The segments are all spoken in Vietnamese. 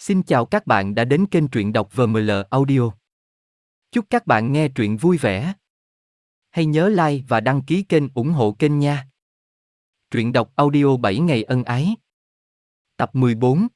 Xin chào các bạn đã đến kênh truyện đọc VML Audio. Chúc các bạn nghe truyện vui vẻ. Hãy nhớ like và đăng ký kênh ủng hộ kênh nha. Truyện đọc audio 7 ngày ân ái. Tập 14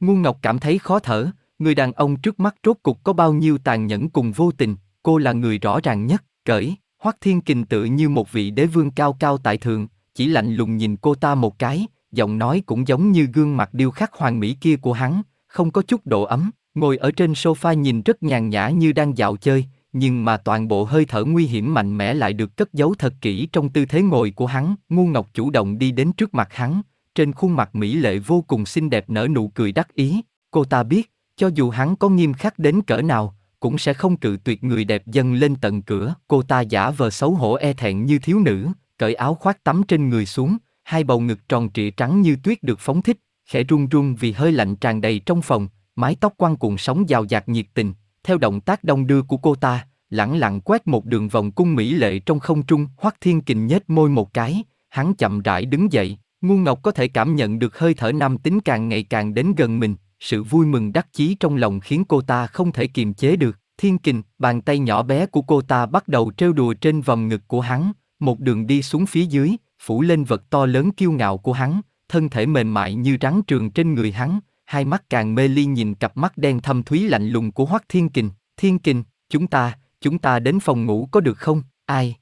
Ngu Ngọc cảm thấy khó thở, người đàn ông trước mắt rốt cục có bao nhiêu tàn nhẫn cùng vô tình, cô là người rõ ràng nhất, cởi, Hoắc Thiên Kình tự như một vị đế vương cao cao tại thượng, chỉ lạnh lùng nhìn cô ta một cái, giọng nói cũng giống như gương mặt điêu khắc hoàn mỹ kia của hắn, không có chút độ ấm, ngồi ở trên sofa nhìn rất nhàn nhã như đang dạo chơi, nhưng mà toàn bộ hơi thở nguy hiểm mạnh mẽ lại được cất giấu thật kỹ trong tư thế ngồi của hắn, ngu ngọc chủ động đi đến trước mặt hắn, trên khuôn mặt mỹ lệ vô cùng xinh đẹp nở nụ cười đắc ý, cô ta biết, cho dù hắn có nghiêm khắc đến cỡ nào, cũng sẽ không cự tuyệt người đẹp dâng lên tận cửa, cô ta giả vờ xấu hổ e thẹn như thiếu nữ, cởi áo khoác tắm trên người xuống, hai bầu ngực tròn trịa trắng như tuyết được phóng thích, khẽ run run vì hơi lạnh tràn đầy trong phòng, mái tóc quăng cuộn sóng giàu dạt nhiệt tình, theo động tác đông đưa của cô ta, lẳng lặng quét một đường vòng cung mỹ lệ trong không trung, Hoắc Thiên Kình nhếch môi một cái, hắn chậm rãi đứng dậy, Ngu Ngọc có thể cảm nhận được hơi thở nam tính càng ngày càng đến gần mình, sự vui mừng đắc chí trong lòng khiến cô ta không thể kiềm chế được. Thiên Kình, bàn tay nhỏ bé của cô ta bắt đầu trêu đùa trên vòng ngực của hắn, một đường đi xuống phía dưới, phủ lên vật to lớn kiêu ngạo của hắn, thân thể mềm mại như rắn trường trên người hắn, hai mắt càng mê ly nhìn cặp mắt đen thâm thúy lạnh lùng của Hoắc Thiên Kình. Thiên Kình, chúng ta, chúng ta đến phòng ngủ có được không? Ai?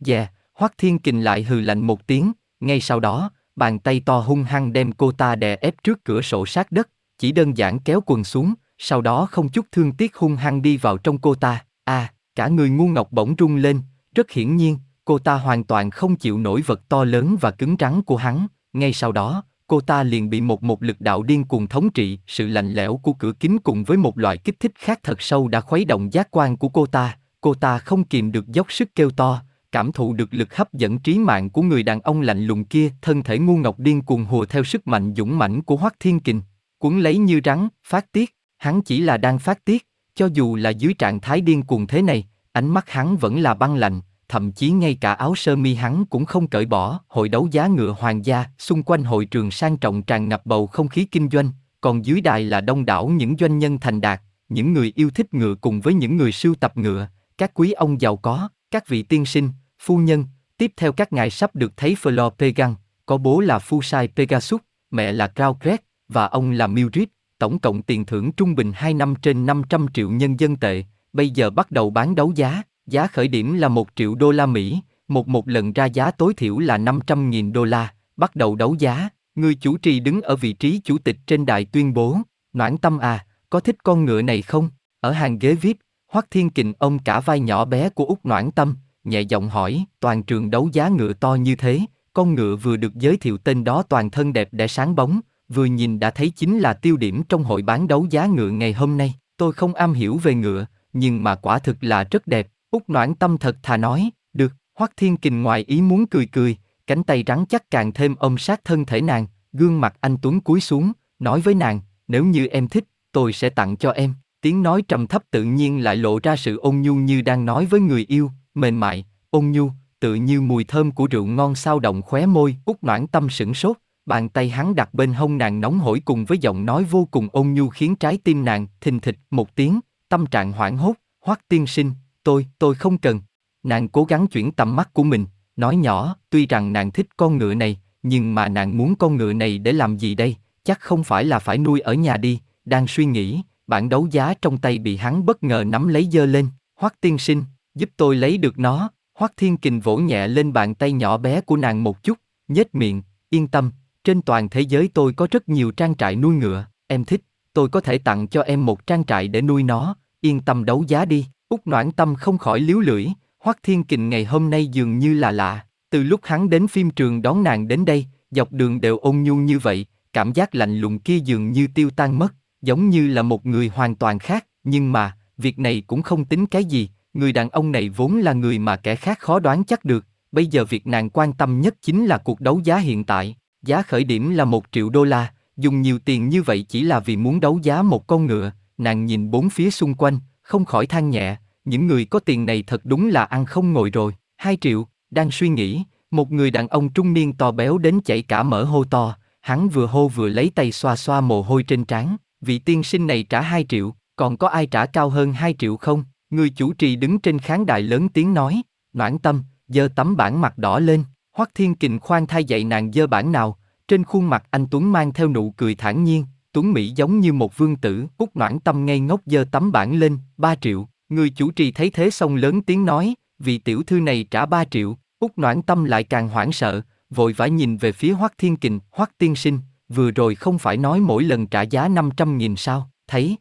Dạ, yeah, Hoắc Thiên Kình lại hừ lạnh một tiếng, ngay sau đó, bàn tay to hung hăng đem cô ta đè ép trước cửa sổ sát đất, chỉ đơn giản kéo quần xuống, sau đó không chút thương tiếc hung hăng đi vào trong cô ta. À, cả người ngu ngọc bỗng rung lên, rất hiển nhiên, cô ta hoàn toàn không chịu nổi vật to lớn và cứng rắn của hắn, ngay sau đó, cô ta liền bị một một lực đạo điên cuồng thống trị, sự lạnh lẽo của cửa kính cùng với một loại kích thích khác thật sâu đã khuấy động giác quan của cô ta, cô ta không kìm được dốc sức kêu to, cảm thụ được lực hấp dẫn trí mạng của người đàn ông lạnh lùng kia, thân thể ngu ngọc điên cuồng hùa theo sức mạnh dũng mãnh của Hoắc Thiên Kình, cuốn lấy như rắn, phát tiết, hắn chỉ là đang phát tiết, cho dù là dưới trạng thái điên cuồng thế này, ánh mắt hắn vẫn là băng lạnh, thậm chí ngay cả áo sơ mi hắn cũng không cởi bỏ. Hội đấu giá ngựa hoàng gia, xung quanh hội trường sang trọng tràn ngập bầu không khí kinh doanh, còn dưới đài là đông đảo những doanh nhân thành đạt, những người yêu thích ngựa cùng với những người sưu tập ngựa, các quý ông giàu có, các vị tiên sinh, phu nhân, tiếp theo các ngài sắp được thấy Flor Pegan, có bố là Fusai Pegasus, mẹ là Crown và ông là Mildred, tổng cộng tiền thưởng trung bình 2 năm trên 500 triệu nhân dân tệ, bây giờ bắt đầu bán đấu giá, giá khởi điểm là 1 triệu đô la Mỹ, một một lần ra giá tối thiểu là 500.000 đô la, bắt đầu đấu giá, người chủ trì đứng ở vị trí chủ tịch trên đài tuyên bố, noãn tâm à, có thích con ngựa này không? Ở hàng ghế VIP, Hoắc Thiên Kình ông cả vai nhỏ bé của Úc Noãn Tâm, nhẹ giọng hỏi, toàn trường đấu giá ngựa to như thế, con ngựa vừa được giới thiệu tên đó toàn thân đẹp đẽ sáng bóng, vừa nhìn đã thấy chính là tiêu điểm trong hội bán đấu giá ngựa ngày hôm nay. Tôi không am hiểu về ngựa, nhưng mà quả thực là rất đẹp. Úc Noãn Tâm thật thà nói, được, Hoắc Thiên Kình ngoài ý muốn cười cười, cánh tay rắn chắc càng thêm ôm sát thân thể nàng, gương mặt anh Tuấn cúi xuống, nói với nàng, nếu như em thích, tôi sẽ tặng cho em. Tiếng nói trầm thấp tự nhiên lại lộ ra sự ôn nhu như đang nói với người yêu, mềm mại, ôn nhu, tự như mùi thơm của rượu ngon sao động khóe môi. Úc Noãn Tâm sửng sốt, bàn tay hắn đặt bên hông nàng nóng hổi cùng với giọng nói vô cùng ôn nhu khiến trái tim nàng thình thịch một tiếng, tâm trạng hoảng hốt, hoắc tiên sinh, tôi, tôi không cần. Nàng cố gắng chuyển tầm mắt của mình, nói nhỏ, tuy rằng nàng thích con ngựa này, nhưng mà nàng muốn con ngựa này để làm gì đây, chắc không phải là phải nuôi ở nhà đi, đang suy nghĩ, bản đấu giá trong tay bị hắn bất ngờ nắm lấy dơ lên, hoắc tiên sinh, giúp tôi lấy được nó, hoắc thiên kình vỗ nhẹ lên bàn tay nhỏ bé của nàng một chút, nhếch miệng, yên tâm, trên toàn thế giới tôi có rất nhiều trang trại nuôi ngựa, em thích, tôi có thể tặng cho em một trang trại để nuôi nó, yên tâm đấu giá đi. Úc Noãn Tâm không khỏi liếu lưỡi, Hoắc Thiên Kình ngày hôm nay dường như là lạ, từ lúc hắn đến phim trường đón nàng đến đây, dọc đường đều ôn nhu như vậy, cảm giác lạnh lùng kia dường như tiêu tan mất, giống như là một người hoàn toàn khác, nhưng mà, việc này cũng không tính cái gì, người đàn ông này vốn là người mà kẻ khác khó đoán chắc được, bây giờ việc nàng quan tâm nhất chính là cuộc đấu giá hiện tại, giá khởi điểm là một triệu đô la, dùng nhiều tiền như vậy chỉ là vì muốn đấu giá một con ngựa, nàng nhìn bốn phía xung quanh, không khỏi than nhẹ, những người có tiền này thật đúng là ăn không ngồi rồi. Hai triệu, đang suy nghĩ, một người đàn ông trung niên to béo đến chảy cả mỡ hô to, hắn vừa hô vừa lấy tay xoa xoa mồ hôi trên trán, vị tiên sinh này trả 2 triệu, còn có ai trả cao hơn 2 triệu không? Người chủ trì đứng trên khán đài lớn tiếng nói, noãn tâm, giơ tấm bản mặt đỏ lên, Hoắc Thiên Kình khoan thai dạy nàng dơ bản nào, trên khuôn mặt anh Tuấn mang theo nụ cười thản nhiên, Tuấn Mỹ giống như một vương tử, Úc Noãn Tâm ngây ngốc giơ tấm bản lên, 3 triệu, người chủ trì thấy thế xong lớn tiếng nói, vị tiểu thư này trả 3 triệu, Úc Noãn Tâm lại càng hoảng sợ, vội vã nhìn về phía Hoắc Thiên Kình, Hoắc Tiên Sinh, vừa rồi không phải nói mỗi lần trả giá 500 nghìn sao, thấy.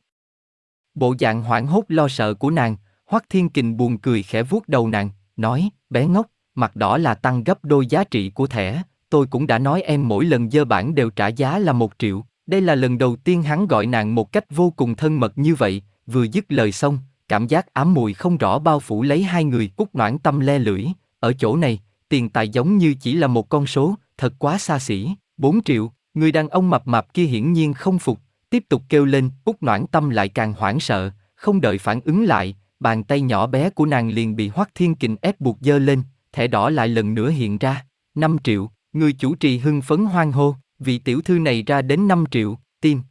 Bộ dạng hoảng hốt lo sợ của nàng, Hoắc Thiên Kình buồn cười khẽ vuốt đầu nàng, nói, bé ngốc, mặt đỏ là tăng gấp đôi giá trị của thẻ, tôi cũng đã nói em mỗi lần dơ bản đều trả giá là một triệu, đây là lần đầu tiên hắn gọi nàng một cách vô cùng thân mật như vậy, vừa dứt lời xong, cảm giác ám mùi không rõ bao phủ lấy hai người cút noãn tâm le lưỡi, ở chỗ này, tiền tài giống như chỉ là một con số, thật quá xa xỉ, 4 triệu, người đàn ông mập mạp kia hiển nhiên không phục, tiếp tục kêu lên, út noãn tâm lại càng hoảng sợ, không đợi phản ứng lại, bàn tay nhỏ bé của nàng liền bị Hoắc Thiên Kình ép buộc dơ lên, thẻ đỏ lại lần nữa hiện ra, 5 triệu, người chủ trì hưng phấn hoang hô, vị tiểu thư này ra đến 5 triệu, tim.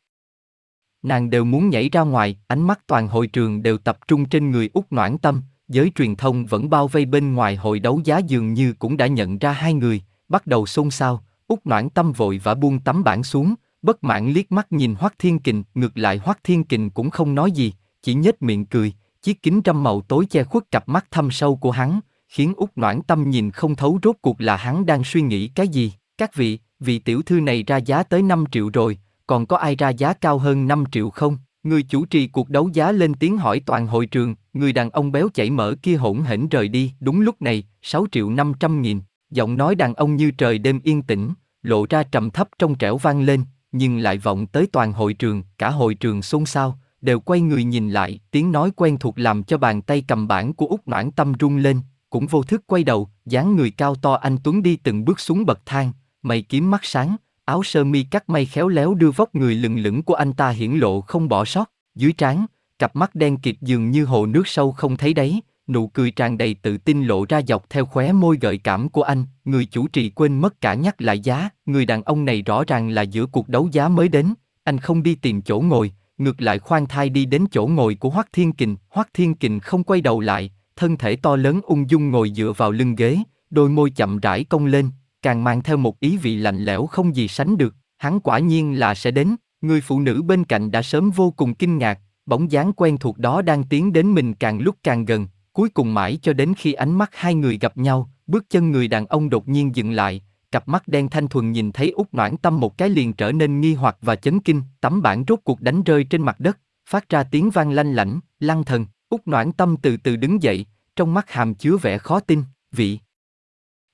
Nàng đều muốn nhảy ra ngoài, ánh mắt toàn hội trường đều tập trung trên người út Noãn Tâm, giới truyền thông vẫn bao vây bên ngoài hội đấu giá dường như cũng đã nhận ra hai người, bắt đầu xôn xao, út Noãn Tâm vội và buông tấm bảng xuống, bất mãn liếc mắt nhìn Hoắc Thiên Kình, ngược lại Hoắc Thiên Kình cũng không nói gì, chỉ nhếch miệng cười, chiếc kính trăm màu tối che khuất cặp mắt thâm sâu của hắn, khiến út Noãn Tâm nhìn không thấu rốt cuộc là hắn đang suy nghĩ cái gì. Các vị, vị tiểu thư này ra giá tới 5 triệu rồi, còn có ai ra giá cao hơn 5 triệu không? Người chủ trì cuộc đấu giá lên tiếng hỏi toàn hội trường, người đàn ông béo chảy mỡ kia hỗn hển rời đi, đúng lúc này, 6 triệu 500 nghìn, giọng nói đàn ông như trời đêm yên tĩnh, lộ ra trầm thấp trong trẻo vang lên, nhưng lại vọng tới toàn hội trường, cả hội trường xôn xao, đều quay người nhìn lại, tiếng nói quen thuộc làm cho bàn tay cầm bản của út Noãn Tâm rung lên, cũng vô thức quay đầu, dáng người cao to anh Tuấn đi từng bước xuống bậc thang, mày kiếm mắt sáng, áo sơ mi cắt may khéo léo đưa vóc người lừng lững của anh ta hiển lộ không bỏ sót, dưới trán, cặp mắt đen kịt dường như hồ nước sâu không thấy đáy, nụ cười tràn đầy tự tin lộ ra dọc theo khóe môi gợi cảm của anh, người chủ trì quên mất cả nhắc lại giá, người đàn ông này rõ ràng là giữa cuộc đấu giá mới đến, anh không đi tìm chỗ ngồi, ngược lại khoan thai đi đến chỗ ngồi của Hoắc Thiên Kình, Hoắc Thiên Kình không quay đầu lại, thân thể to lớn ung dung ngồi dựa vào lưng ghế, đôi môi chậm rãi cong lên, càng mang theo một ý vị lạnh lẽo không gì sánh được, hắn quả nhiên là sẽ đến, người phụ nữ bên cạnh đã sớm vô cùng kinh ngạc, bóng dáng quen thuộc đó đang tiến đến mình càng lúc càng gần, cuối cùng mãi cho đến khi ánh mắt hai người gặp nhau, bước chân người đàn ông đột nhiên dừng lại, cặp mắt đen thanh thuần nhìn thấy út noãn tâm một cái liền trở nên nghi hoặc và chấn kinh, tấm bản rốt cuộc đánh rơi trên mặt đất, phát ra tiếng vang lanh lảnh, lăng thần, út noãn tâm từ từ đứng dậy, trong mắt hàm chứa vẻ khó tin, vị.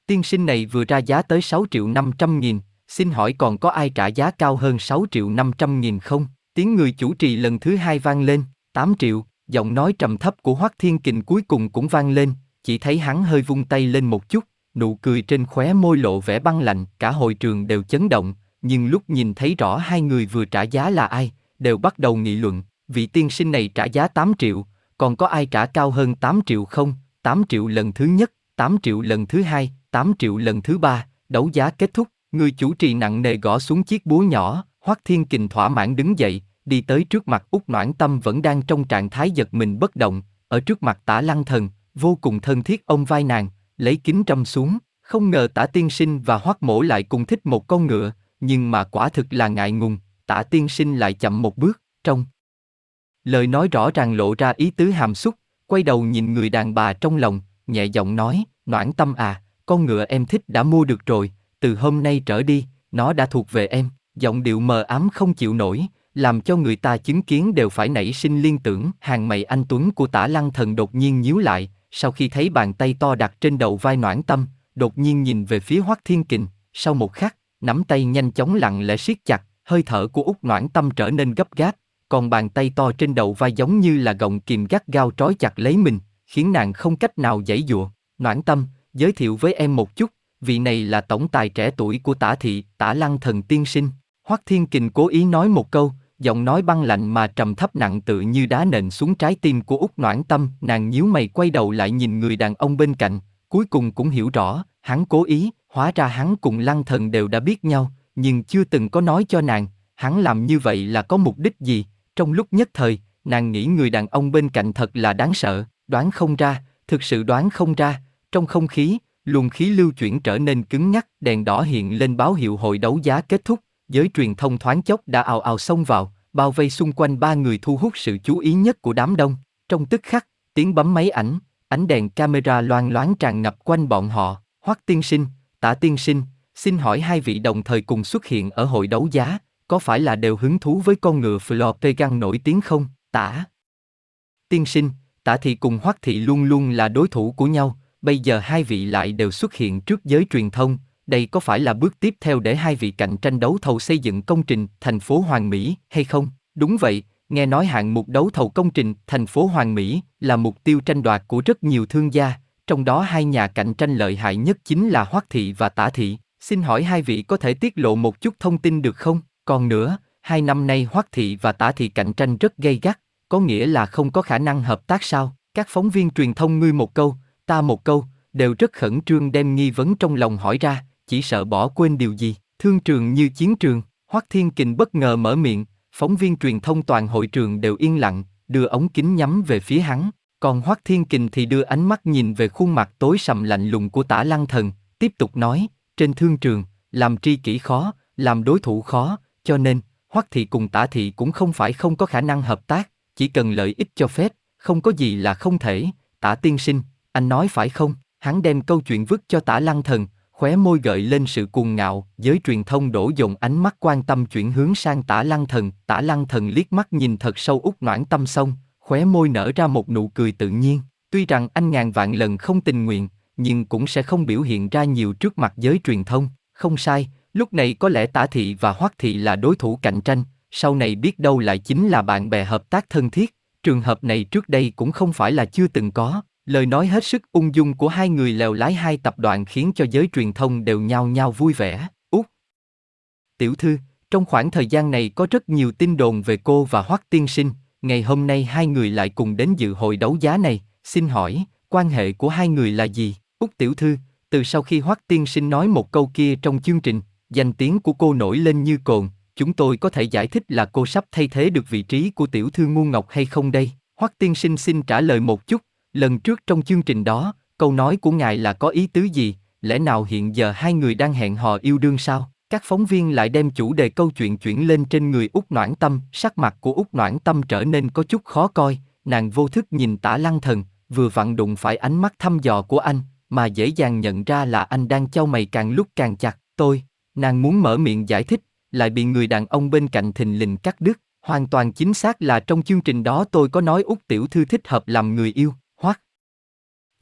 Tiên sinh này vừa ra giá tới 6 triệu 500 nghìn, xin hỏi còn có ai trả giá cao hơn 6 triệu 500 nghìn không? Tiếng người chủ trì lần thứ hai vang lên, 8 triệu, giọng nói trầm thấp của Hoắc Thiên Kình cuối cùng cũng vang lên, chỉ thấy hắn hơi vung tay lên một chút, nụ cười trên khóe môi lộ vẻ băng lạnh, cả hội trường đều chấn động, nhưng lúc nhìn thấy rõ hai người vừa trả giá là ai, đều bắt đầu nghị luận, vị tiên sinh này trả giá 8 triệu, còn có ai trả cao hơn 8 triệu không? 8 triệu lần thứ nhất, 8 triệu lần thứ hai, 8 triệu lần thứ ba, đấu giá kết thúc, người chủ trì nặng nề gõ xuống chiếc búa nhỏ, Hoắc Thiên Kình thỏa mãn đứng dậy, đi tới trước mặt út Noãn Tâm vẫn đang trong trạng thái giật mình bất động, ở trước mặt Tả Lăng Thần, vô cùng thân thiết ông vai nàng, lấy kính trâm xuống, không ngờ Tả Tiên Sinh và Hoắc Mổ lại cùng thích một con ngựa, nhưng mà quả thực là ngại ngùng, Tả Tiên Sinh lại chậm một bước, trong. Lời nói rõ ràng lộ ra ý tứ hàm xúc, quay đầu nhìn người đàn bà trong lòng, nhẹ giọng nói, Noãn Tâm à, con ngựa em thích đã mua được rồi, từ hôm nay trở đi, nó đã thuộc về em, giọng điệu mờ ám không chịu nổi, làm cho người ta chứng kiến đều phải nảy sinh liên tưởng. Hàng mày anh Tuấn của tả lăng thần đột nhiên nhíu lại, sau khi thấy bàn tay to đặt trên đầu vai noãn tâm, đột nhiên nhìn về phía Hoắc Thiên Kình, sau một khắc, nắm tay nhanh chóng lặng lẽ siết chặt, hơi thở của út noãn tâm trở nên gấp gáp, còn bàn tay to trên đầu vai giống như là gọng kìm gắt gao trói chặt lấy mình, khiến nàng không cách nào giãy dụa. Noãn tâm, giới thiệu với em một chút, vị này là tổng tài trẻ tuổi của tả thị, tả lăng thần tiên sinh. Hoắc Thiên Kình cố ý nói một câu, giọng nói băng lạnh mà trầm thấp nặng tự như đá nện xuống trái tim của út Noãn Tâm, nàng nhíu mày quay đầu lại nhìn người đàn ông bên cạnh, cuối cùng cũng hiểu rõ, hắn cố ý, hóa ra hắn cùng Lăng Thần đều đã biết nhau, nhưng chưa từng có nói cho nàng, hắn làm như vậy là có mục đích gì, trong lúc nhất thời, nàng nghĩ người đàn ông bên cạnh thật là đáng sợ, đoán không ra, thực sự đoán không ra, trong không khí, luồng khí lưu chuyển trở nên cứng nhắc, đèn đỏ hiện lên báo hiệu hội đấu giá kết thúc, giới truyền thông thoáng chốc đã ào ào xông vào, bao vây xung quanh ba người thu hút sự chú ý nhất của đám đông. Trong tức khắc, tiếng bấm máy ảnh, ánh đèn camera loang loáng tràn ngập quanh bọn họ. Hoắc tiên sinh, Tả tiên sinh, xin hỏi hai vị đồng thời cùng xuất hiện ở hội đấu giá, có phải là đều hứng thú với con ngựa Flopegan nổi tiếng không? Tả. Tiên sinh, Tả thị cùng Hoắc thị luôn luôn là đối thủ của nhau, bây giờ hai vị lại đều xuất hiện trước giới truyền thông, đây có phải là bước tiếp theo để hai vị cạnh tranh đấu thầu xây dựng công trình thành phố Hoàng Mỹ hay không? Đúng vậy, nghe nói hạng mục đấu thầu công trình thành phố Hoàng Mỹ là mục tiêu tranh đoạt của rất nhiều thương gia, trong đó hai nhà cạnh tranh lợi hại nhất chính là Hoắc Thị và Tả Thị. Xin hỏi hai vị có thể tiết lộ một chút thông tin được không? Còn nữa, hai năm nay Hoắc Thị và Tả Thị cạnh tranh rất gay gắt, có nghĩa là không có khả năng hợp tác sao? Các phóng viên truyền thông ngươi một câu, ta một câu, đều rất khẩn trương đem nghi vấn trong lòng hỏi ra, chỉ sợ bỏ quên điều gì. Thương trường như chiến trường, Hoắc Thiên Kình bất ngờ mở miệng, phóng viên truyền thông toàn hội trường đều yên lặng, đưa ống kính nhắm về phía hắn, còn Hoắc Thiên Kình thì đưa ánh mắt nhìn về khuôn mặt tối sầm lạnh lùng của Tả Lăng Thần, tiếp tục nói, trên thương trường, làm tri kỷ khó, làm đối thủ khó, cho nên, Hoắc Thị cùng Tả Thị cũng không phải không có khả năng hợp tác, chỉ cần lợi ích cho phép, không có gì là không thể, Tả Tiên Sinh, anh nói phải không? Hắn đem câu chuyện vứt cho Tả Lăng Thần, khóe môi gợi lên sự cuồng ngạo, giới truyền thông đổ dồn ánh mắt quan tâm chuyển hướng sang Tả Lăng Thần, Tả Lăng Thần liếc mắt nhìn thật sâu út noãn tâm xong, khóe môi nở ra một nụ cười tự nhiên. Tuy rằng anh ngàn vạn lần không tình nguyện, nhưng cũng sẽ không biểu hiện ra nhiều trước mặt giới truyền thông. Không sai, lúc này có lẽ Tả Thị và Hoắc Thị là đối thủ cạnh tranh, sau này biết đâu lại chính là bạn bè hợp tác thân thiết. Trường hợp này trước đây cũng không phải là chưa từng có. Lời nói hết sức ung dung của hai người lèo lái hai tập đoàn khiến cho giới truyền thông đều nhao nhao vui vẻ. Út. Tiểu thư, trong khoảng thời gian này có rất nhiều tin đồn về cô và Hoắc Tiên Sinh, ngày hôm nay hai người lại cùng đến dự hội đấu giá này, xin hỏi, quan hệ của hai người là gì? út tiểu thư, từ sau khi Hoắc tiên sinh nói một câu kia trong chương trình, danh tiếng của cô nổi lên như cồn, chúng tôi có thể giải thích là cô sắp thay thế được vị trí của tiểu thư ngu ngọc hay không đây? Hoắc tiên sinh xin trả lời một chút, lần trước trong chương trình đó, câu nói của ngài là có ý tứ gì, lẽ nào hiện giờ hai người đang hẹn hò yêu đương sao? Các phóng viên lại đem chủ đề câu chuyện chuyển lên trên người út Noãn Tâm, sắc mặt của út Noãn Tâm trở nên có chút khó coi, nàng vô thức nhìn tả lăng thần, vừa vặn đụng phải ánh mắt thăm dò của anh, mà dễ dàng nhận ra là anh đang trao mày càng lúc càng chặt, tôi, nàng muốn mở miệng giải thích, lại bị người đàn ông bên cạnh thình lình cắt đứt, hoàn toàn chính xác là trong chương trình đó tôi có nói út Tiểu Thư thích hợp làm người yêu.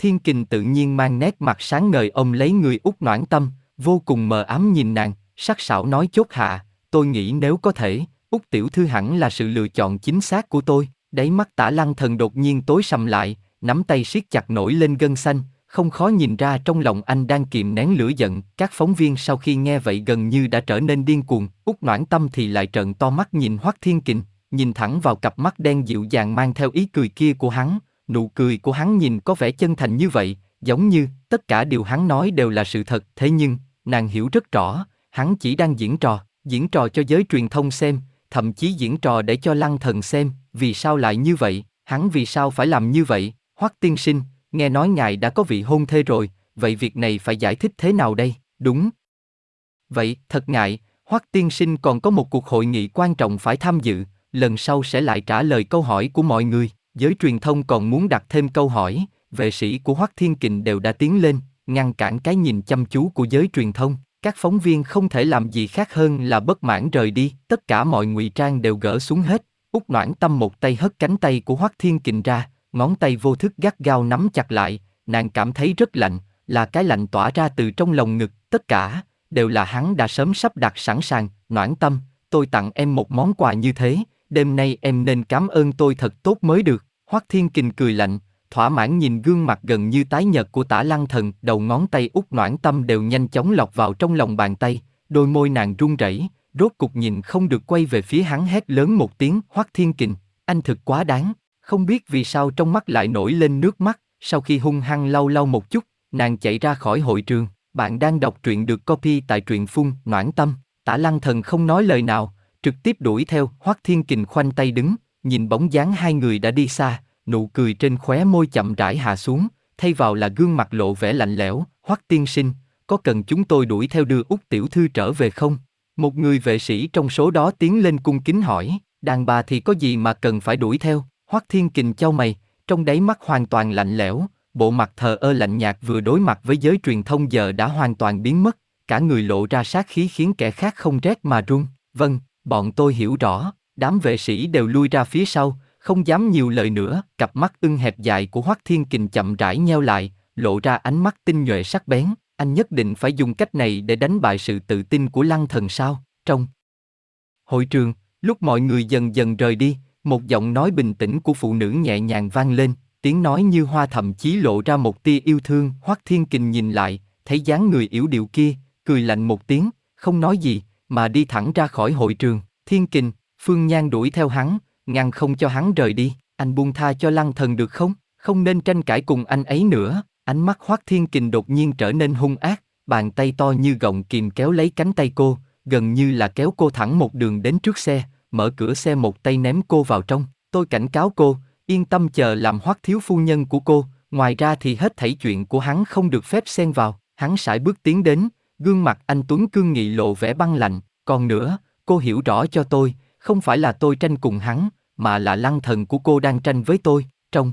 Thiên Kình tự nhiên mang nét mặt sáng ngời ông lấy người út Noãn Tâm, vô cùng mờ ám nhìn nàng, sắc sảo nói chốt hạ, tôi nghĩ nếu có thể, út Tiểu Thư hẳn là sự lựa chọn chính xác của tôi. Đáy mắt tả lăng thần đột nhiên tối sầm lại, nắm tay siết chặt nổi lên gân xanh, không khó nhìn ra trong lòng anh đang kìm nén lửa giận. Các phóng viên sau khi nghe vậy gần như đã trở nên điên cuồng, út Noãn Tâm thì lại trợn to mắt nhìn Hoắc Thiên Kình, nhìn thẳng vào cặp mắt đen dịu dàng mang theo ý cười kia của hắn, nụ cười của hắn nhìn có vẻ chân thành như vậy, giống như tất cả điều hắn nói đều là sự thật. Thế nhưng, nàng hiểu rất rõ, hắn chỉ đang diễn trò, diễn trò cho giới truyền thông xem, thậm chí diễn trò để cho lăng thần xem, vì sao lại như vậy, hắn vì sao phải làm như vậy, hoắc tiên sinh, nghe nói ngài đã có vị hôn thê rồi, vậy việc này phải giải thích thế nào đây, đúng. Vậy, thật ngại, hoắc tiên sinh còn có một cuộc hội nghị quan trọng phải tham dự, lần sau sẽ lại trả lời câu hỏi của mọi người, giới truyền thông còn muốn đặt thêm câu hỏi, vệ sĩ của hoắc thiên kình đều đã tiến lên, ngăn cản cái nhìn chăm chú của giới truyền thông. Các phóng viên không thể làm gì khác hơn là bất mãn rời đi, tất cả mọi ngụy trang đều gỡ xuống hết. Úc Noãn Tâm một tay hất cánh tay của Hoắc Thiên Kình ra, ngón tay vô thức gắt gao nắm chặt lại, nàng cảm thấy rất lạnh, là cái lạnh tỏa ra từ trong lồng ngực, tất cả đều là hắn đã sớm sắp đặt sẵn sàng. Noãn Tâm, tôi tặng em một món quà như thế, đêm nay em nên cảm ơn tôi thật tốt mới được. Hoắc Thiên Kình cười lạnh, thỏa mãn nhìn gương mặt gần như tái nhợt của tả lăng thần, đầu ngón tay út noãn tâm đều nhanh chóng lọc vào trong lòng bàn tay, đôi môi nàng run rẩy, rốt cục nhìn không được quay về phía hắn hét lớn một tiếng, hoắc thiên kình, anh thực quá đáng, không biết vì sao trong mắt lại nổi lên nước mắt, sau khi hung hăng lau lau một chút, nàng chạy ra khỏi hội trường, bạn đang đọc truyện được copy tại truyện phun, noãn tâm, Tả lăng thần không nói lời nào, trực tiếp đuổi theo, Hoắc Thiên Kình khoanh tay đứng, nhìn bóng dáng hai người đã đi xa, nụ cười trên khóe môi chậm rãi hạ xuống, thay vào là gương mặt lộ vẻ lạnh lẽo, Hoắc tiên sinh, có cần chúng tôi đuổi theo đưa út tiểu thư trở về không? Một người vệ sĩ trong số đó tiến lên cung kính hỏi, đàn bà thì có gì mà cần phải đuổi theo? Hoắc Thiên Kình chau mày, trong đáy mắt hoàn toàn lạnh lẽo, bộ mặt thờ ơ lạnh nhạt vừa đối mặt với giới truyền thông giờ đã hoàn toàn biến mất, cả người lộ ra sát khí khiến kẻ khác không rét mà run. Vâng, bọn tôi hiểu rõ, đám vệ sĩ đều lui ra phía sau, không dám nhiều lời nữa, cặp mắt ưng hẹp dài của Hoắc Thiên Kình chậm rãi nheo lại, lộ ra ánh mắt tinh nhuệ sắc bén, anh nhất định phải dùng cách này để đánh bại sự tự tin của lăng thần sao, trong hội trường, lúc mọi người dần dần rời đi, một giọng nói bình tĩnh của phụ nữ nhẹ nhàng vang lên, tiếng nói như hoa thậm chí lộ ra một tia yêu thương, Hoắc Thiên Kình nhìn lại, thấy dáng người yếu điệu kia, cười lạnh một tiếng, không nói gì, mà đi thẳng ra khỏi hội trường, Thiên Kình, Phương Nhan đuổi theo hắn, ngăn không cho hắn rời đi, anh buông tha cho lăng thần được không, không nên tranh cãi cùng anh ấy nữa, ánh mắt Hoắc Thiên Kình đột nhiên trở nên hung ác, bàn tay to như gọng kìm kéo lấy cánh tay cô, gần như là kéo cô thẳng một đường đến trước xe, mở cửa xe một tay ném cô vào trong, tôi cảnh cáo cô, yên tâm chờ làm Hoắc thiếu phu nhân của cô, ngoài ra thì hết thảy chuyện của hắn không được phép xen vào, hắn sải bước tiến đến, gương mặt anh Tuấn cương nghị lộ vẻ băng lạnh, còn nữa, cô hiểu rõ cho tôi, không phải là tôi tranh cùng hắn, mà là lăng thần của cô đang tranh với tôi, trong.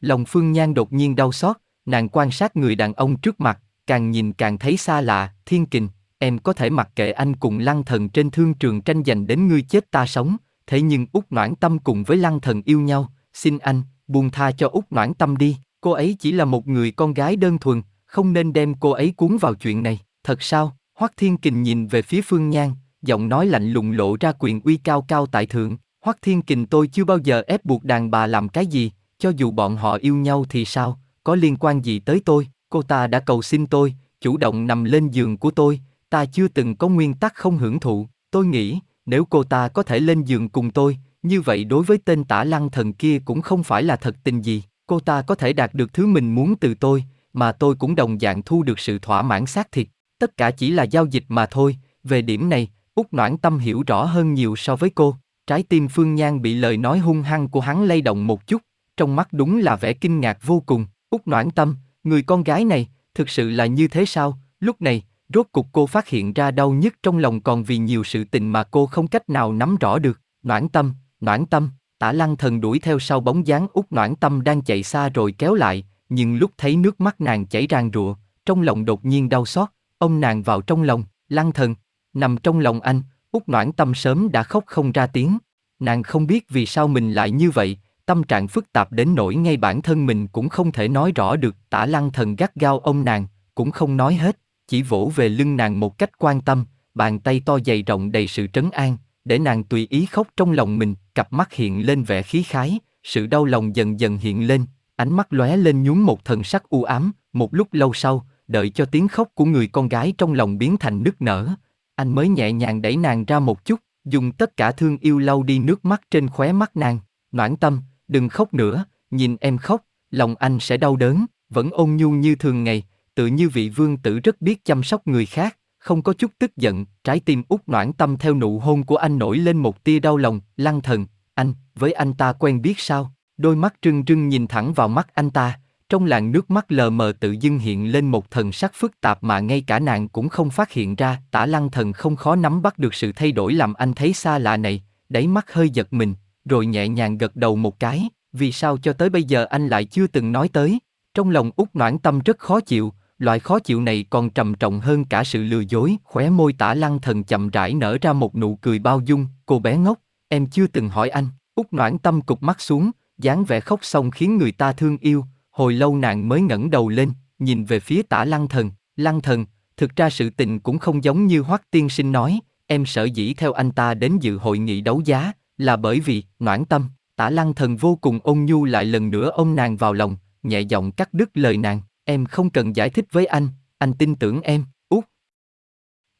Lòng Phương Nhan đột nhiên đau xót, nàng quan sát người đàn ông trước mặt, càng nhìn càng thấy xa lạ, thiên kình, em có thể mặc kệ anh cùng lăng thần trên thương trường tranh giành đến ngươi chết ta sống, thế nhưng út noãn tâm cùng với lăng thần yêu nhau, xin anh, buông tha cho út noãn tâm đi, cô ấy chỉ là một người con gái đơn thuần, không nên đem cô ấy cuốn vào chuyện này, thật sao? Hoắc Thiên Kình nhìn về phía Phương Nhan, giọng nói lạnh lùng lộ ra quyền uy cao cao tại thượng. Hoắc Thiên Kình tôi chưa bao giờ ép buộc đàn bà làm cái gì, cho dù bọn họ yêu nhau thì sao, có liên quan gì tới tôi? Cô ta đã cầu xin tôi, chủ động nằm lên giường của tôi, ta chưa từng có nguyên tắc không hưởng thụ. Tôi nghĩ, nếu cô ta có thể lên giường cùng tôi, như vậy đối với tên tả lăng thần kia cũng không phải là thật tình gì. Cô ta có thể đạt được thứ mình muốn từ tôi, mà tôi cũng đồng dạng thu được sự thỏa mãn xác thịt. Tất cả chỉ là giao dịch mà thôi. Về điểm này, Úc Noãn Tâm hiểu rõ hơn nhiều so với cô. Trái tim Phương Nhan bị lời nói hung hăng của hắn lay động một chút, trong mắt đúng là vẻ kinh ngạc vô cùng. Úc Noãn Tâm, người con gái này, thực sự là như thế sao? Lúc này, rốt cục cô phát hiện ra đau nhất trong lòng còn vì nhiều sự tình mà cô không cách nào nắm rõ được. Noãn Tâm, Noãn Tâm, Tả Lăng Thần đuổi theo sau bóng dáng Úc Noãn Tâm đang chạy xa rồi kéo lại, nhưng lúc thấy nước mắt nàng chảy ràng rụa, trong lòng đột nhiên đau xót, ông nàng vào trong lòng, Lăng Thần, nằm trong lòng anh, út Noãn Tâm sớm đã khóc không ra tiếng. Nàng không biết vì sao mình lại như vậy, tâm trạng phức tạp đến nỗi ngay bản thân mình cũng không thể nói rõ được. Tả Lăng Thần gắt gao ông nàng, cũng không nói hết, chỉ vỗ về lưng nàng một cách quan tâm, bàn tay to dày rộng đầy sự trấn an, để nàng tùy ý khóc trong lòng mình, cặp mắt hiện lên vẻ khí khái, sự đau lòng dần dần hiện lên, ánh mắt lóe lên nhún một thần sắc u ám, một lúc lâu sau, đợi cho tiếng khóc của người con gái trong lòng biến thành nức nở, anh mới nhẹ nhàng đẩy nàng ra một chút, dùng tất cả thương yêu lau đi nước mắt trên khóe mắt nàng. Noãn tâm, đừng khóc nữa, nhìn em khóc, lòng anh sẽ đau đớn, vẫn ôn nhu như thường ngày, tự như vị vương tử rất biết chăm sóc người khác, không có chút tức giận, trái tim út noãn tâm theo nụ hôn của anh nổi lên một tia đau lòng, lăng thần, anh, với anh ta quen biết sao? Đôi mắt trưng trưng nhìn thẳng vào mắt anh ta, trong làn nước mắt lờ mờ tự dưng hiện lên một thần sắc phức tạp mà ngay cả nàng cũng không phát hiện ra, tả lăng thần không khó nắm bắt được sự thay đổi làm anh thấy xa lạ này, đáy mắt hơi giật mình, rồi nhẹ nhàng gật đầu một cái, vì sao cho tới bây giờ anh lại chưa từng nói tới. Trong lòng út noãn tâm rất khó chịu, loại khó chịu này còn trầm trọng hơn cả sự lừa dối, khóe môi tả lăng thần chậm rãi nở ra một nụ cười bao dung, cô bé ngốc, em chưa từng hỏi anh, út noãn tâm cục mắt xuống, dáng vẻ khóc xong khiến người ta thương yêu, Hồi lâu nàng mới ngẩng đầu lên, nhìn về phía tả lăng thần, lăng thần, thực ra sự tình cũng không giống như hoắc tiên sinh nói, em sợ dĩ theo anh ta đến dự hội nghị đấu giá, là bởi vì, noãn tâm, tả lăng thần vô cùng ôn nhu lại lần nữa ôm nàng vào lòng, nhẹ giọng cắt đứt lời nàng, em không cần giải thích với anh, anh tin tưởng em, út.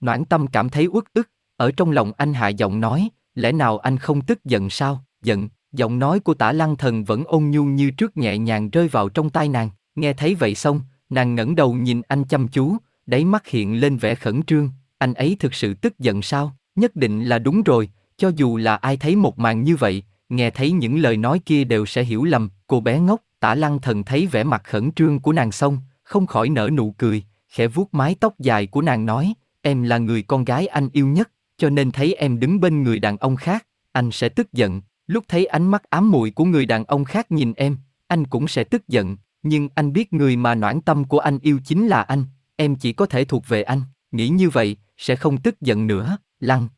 Noãn tâm cảm thấy uất ức, ở trong lòng anh hạ giọng nói, lẽ nào anh không tức giận sao, giận, Giọng nói của tả lăng thần vẫn ôn nhu như trước nhẹ nhàng rơi vào trong tai nàng, nghe thấy vậy xong, nàng ngẩng đầu nhìn anh chăm chú, đáy mắt hiện lên vẻ khẩn trương, anh ấy thực sự tức giận sao? Nhất định là đúng rồi, cho dù là ai thấy một màn như vậy, nghe thấy những lời nói kia đều sẽ hiểu lầm, cô bé ngốc, tả lăng thần thấy vẻ mặt khẩn trương của nàng xong, không khỏi nở nụ cười, khẽ vuốt mái tóc dài của nàng nói, em là người con gái anh yêu nhất, cho nên thấy em đứng bên người đàn ông khác, anh sẽ tức giận, lúc thấy ánh mắt ám muội của người đàn ông khác nhìn em, anh cũng sẽ tức giận, nhưng anh biết người mà noãn tâm của anh yêu chính là anh, em chỉ có thể thuộc về anh, nghĩ như vậy, sẽ không tức giận nữa, lăng.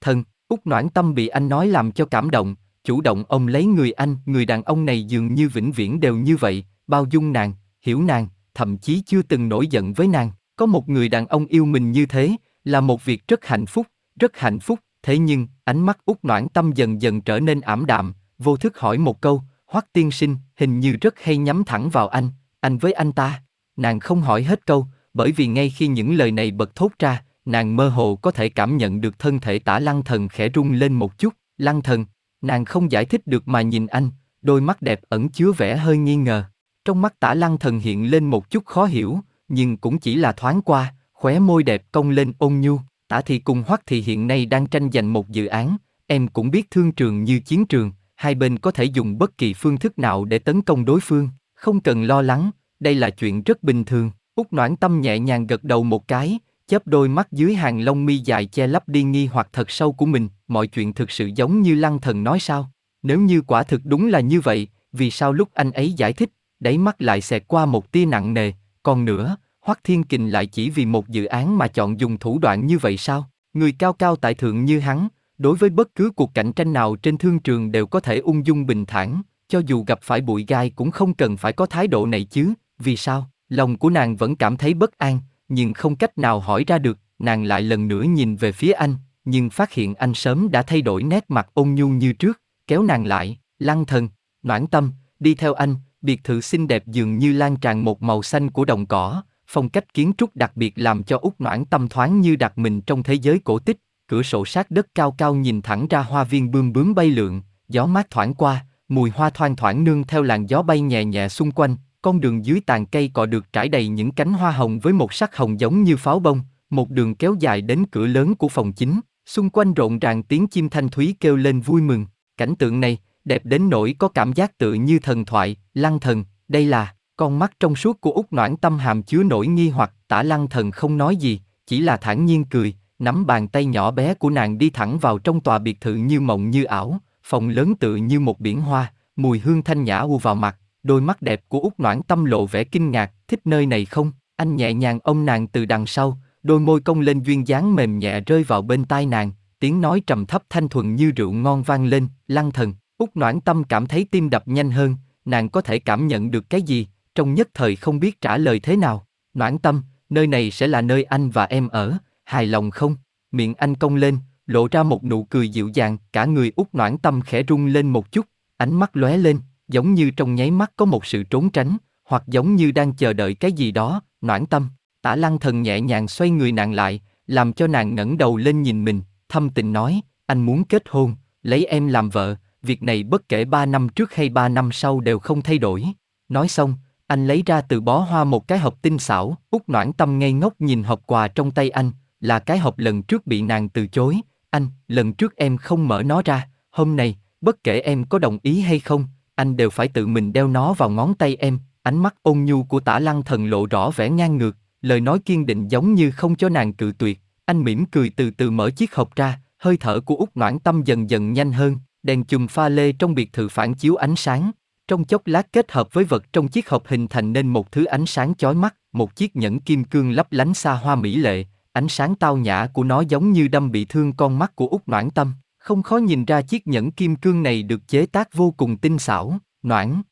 Thần, út noãn tâm bị anh nói làm cho cảm động, chủ động ôm lấy người anh, người đàn ông này dường như vĩnh viễn đều như vậy, bao dung nàng, hiểu nàng, thậm chí chưa từng nổi giận với nàng. Có một người đàn ông yêu mình như thế, là một việc rất hạnh phúc, rất hạnh phúc, thế nhưng, ánh mắt út noãn tâm dần dần trở nên ảm đạm, vô thức hỏi một câu, hoắc tiên sinh, hình như rất hay nhắm thẳng vào anh, anh với anh ta. Nàng không hỏi hết câu, bởi vì ngay khi những lời này bật thốt ra, nàng mơ hồ có thể cảm nhận được thân thể tả lăng thần khẽ rung lên một chút, lăng thần, nàng không giải thích được mà nhìn anh, đôi mắt đẹp ẩn chứa vẻ hơi nghi ngờ. Trong mắt tả lăng thần hiện lên một chút khó hiểu, nhưng cũng chỉ là thoáng qua, khóe môi đẹp cong lên ôn nhu, tả thì cùng hoắc thì hiện nay đang tranh giành một dự án, em cũng biết thương trường như chiến trường, hai bên có thể dùng bất kỳ phương thức nào để tấn công đối phương, không cần lo lắng, đây là chuyện rất bình thường. Úc Noãn Tâm nhẹ nhàng gật đầu một cái, chớp đôi mắt dưới hàng lông mi dài che lấp đi nghi hoặc thật sâu của mình, mọi chuyện thực sự giống như lăng thần nói sao? Nếu như quả thực đúng là như vậy, vì sao lúc anh ấy giải thích, đáy mắt lại xẹt qua một tia nặng nề, còn nữa, Hoắc Thiên Kình lại chỉ vì một dự án mà chọn dùng thủ đoạn như vậy sao? Người cao cao tại thượng như hắn, đối với bất cứ cuộc cạnh tranh nào trên thương trường đều có thể ung dung bình thản, cho dù gặp phải bụi gai cũng không cần phải có thái độ này chứ, vì sao? Lòng của nàng vẫn cảm thấy bất an, nhưng không cách nào hỏi ra được, nàng lại lần nữa nhìn về phía anh, nhưng phát hiện anh sớm đã thay đổi nét mặt ôn nhu như trước, kéo nàng lại, lăng thần, noãn tâm, đi theo anh, biệt thự xinh đẹp dường như lan tràn một màu xanh của đồng cỏ, phong cách kiến trúc đặc biệt làm cho út noãn tâm thoáng như đặt mình trong thế giới cổ tích, cửa sổ sát đất cao cao nhìn thẳng ra hoa viên bươm bướm bay lượn, gió mát thoảng qua, mùi hoa thoang thoảng nương theo làn gió bay nhẹ nhẹ xung quanh, con đường dưới tàn cây cọ được trải đầy những cánh hoa hồng với một sắc hồng giống như pháo bông, một đường kéo dài đến cửa lớn của phòng chính, xung quanh rộn ràng tiếng chim thanh thúy kêu lên vui mừng. Cảnh tượng này, đẹp đến nỗi có cảm giác tự như thần thoại, lăng thần, đây là, con mắt trong suốt của út noãn tâm hàm chứa nỗi nghi hoặc tả lăng thần không nói gì, chỉ là thản nhiên cười, nắm bàn tay nhỏ bé của nàng đi thẳng vào trong tòa biệt thự như mộng như ảo, phòng lớn tự như một biển hoa, mùi hương thanh nhã u vào mặt, đôi mắt đẹp của út noãn tâm lộ vẻ kinh ngạc, thích nơi này không? Anh nhẹ nhàng ôm nàng từ đằng sau, đôi môi cong lên duyên dáng mềm nhẹ rơi vào bên tai nàng, tiếng nói trầm thấp thanh thuần như rượu ngon vang lên, lăng thần, út noãn tâm cảm thấy tim đập nhanh hơn, nàng có thể cảm nhận được cái gì, trong nhất thời không biết trả lời thế nào. Noãn tâm, nơi này sẽ là nơi anh và em ở, hài lòng không? Miệng anh cong lên, lộ ra một nụ cười dịu dàng, cả người út noãn tâm khẽ rung lên một chút, ánh mắt lóe lên, giống như trong nháy mắt có một sự trốn tránh, hoặc giống như đang chờ đợi cái gì đó, noãn tâm. Tả lăng thần nhẹ nhàng xoay người nàng lại, làm cho nàng ngẩng đầu lên nhìn mình, thâm tình nói, anh muốn kết hôn, lấy em làm vợ, việc này bất kể ba năm trước hay ba năm sau đều không thay đổi. Nói xong, anh lấy ra từ bó hoa một cái hộp tinh xảo, út noãn tâm ngây ngốc nhìn hộp quà trong tay anh, là cái hộp lần trước bị nàng từ chối. Anh, lần trước em không mở nó ra, hôm nay, bất kể em có đồng ý hay không, anh đều phải tự mình đeo nó vào ngón tay em. Ánh mắt ôn nhu của tả lăng thần lộ rõ vẻ ngang ngược, lời nói kiên định giống như không cho nàng cự tuyệt. Anh mỉm cười từ từ mở chiếc hộp ra, hơi thở của út noãn tâm dần dần nhanh hơn, đèn chùm pha lê trong biệt thự phản chiếu ánh sáng, trong chốc lát kết hợp với vật trong chiếc hộp hình thành nên một thứ ánh sáng chói mắt, một chiếc nhẫn kim cương lấp lánh xa hoa mỹ lệ, ánh sáng tao nhã của nó giống như đâm bị thương con mắt của út Noãn Tâm. Không khó nhìn ra chiếc nhẫn kim cương này được chế tác vô cùng tinh xảo, Noãn.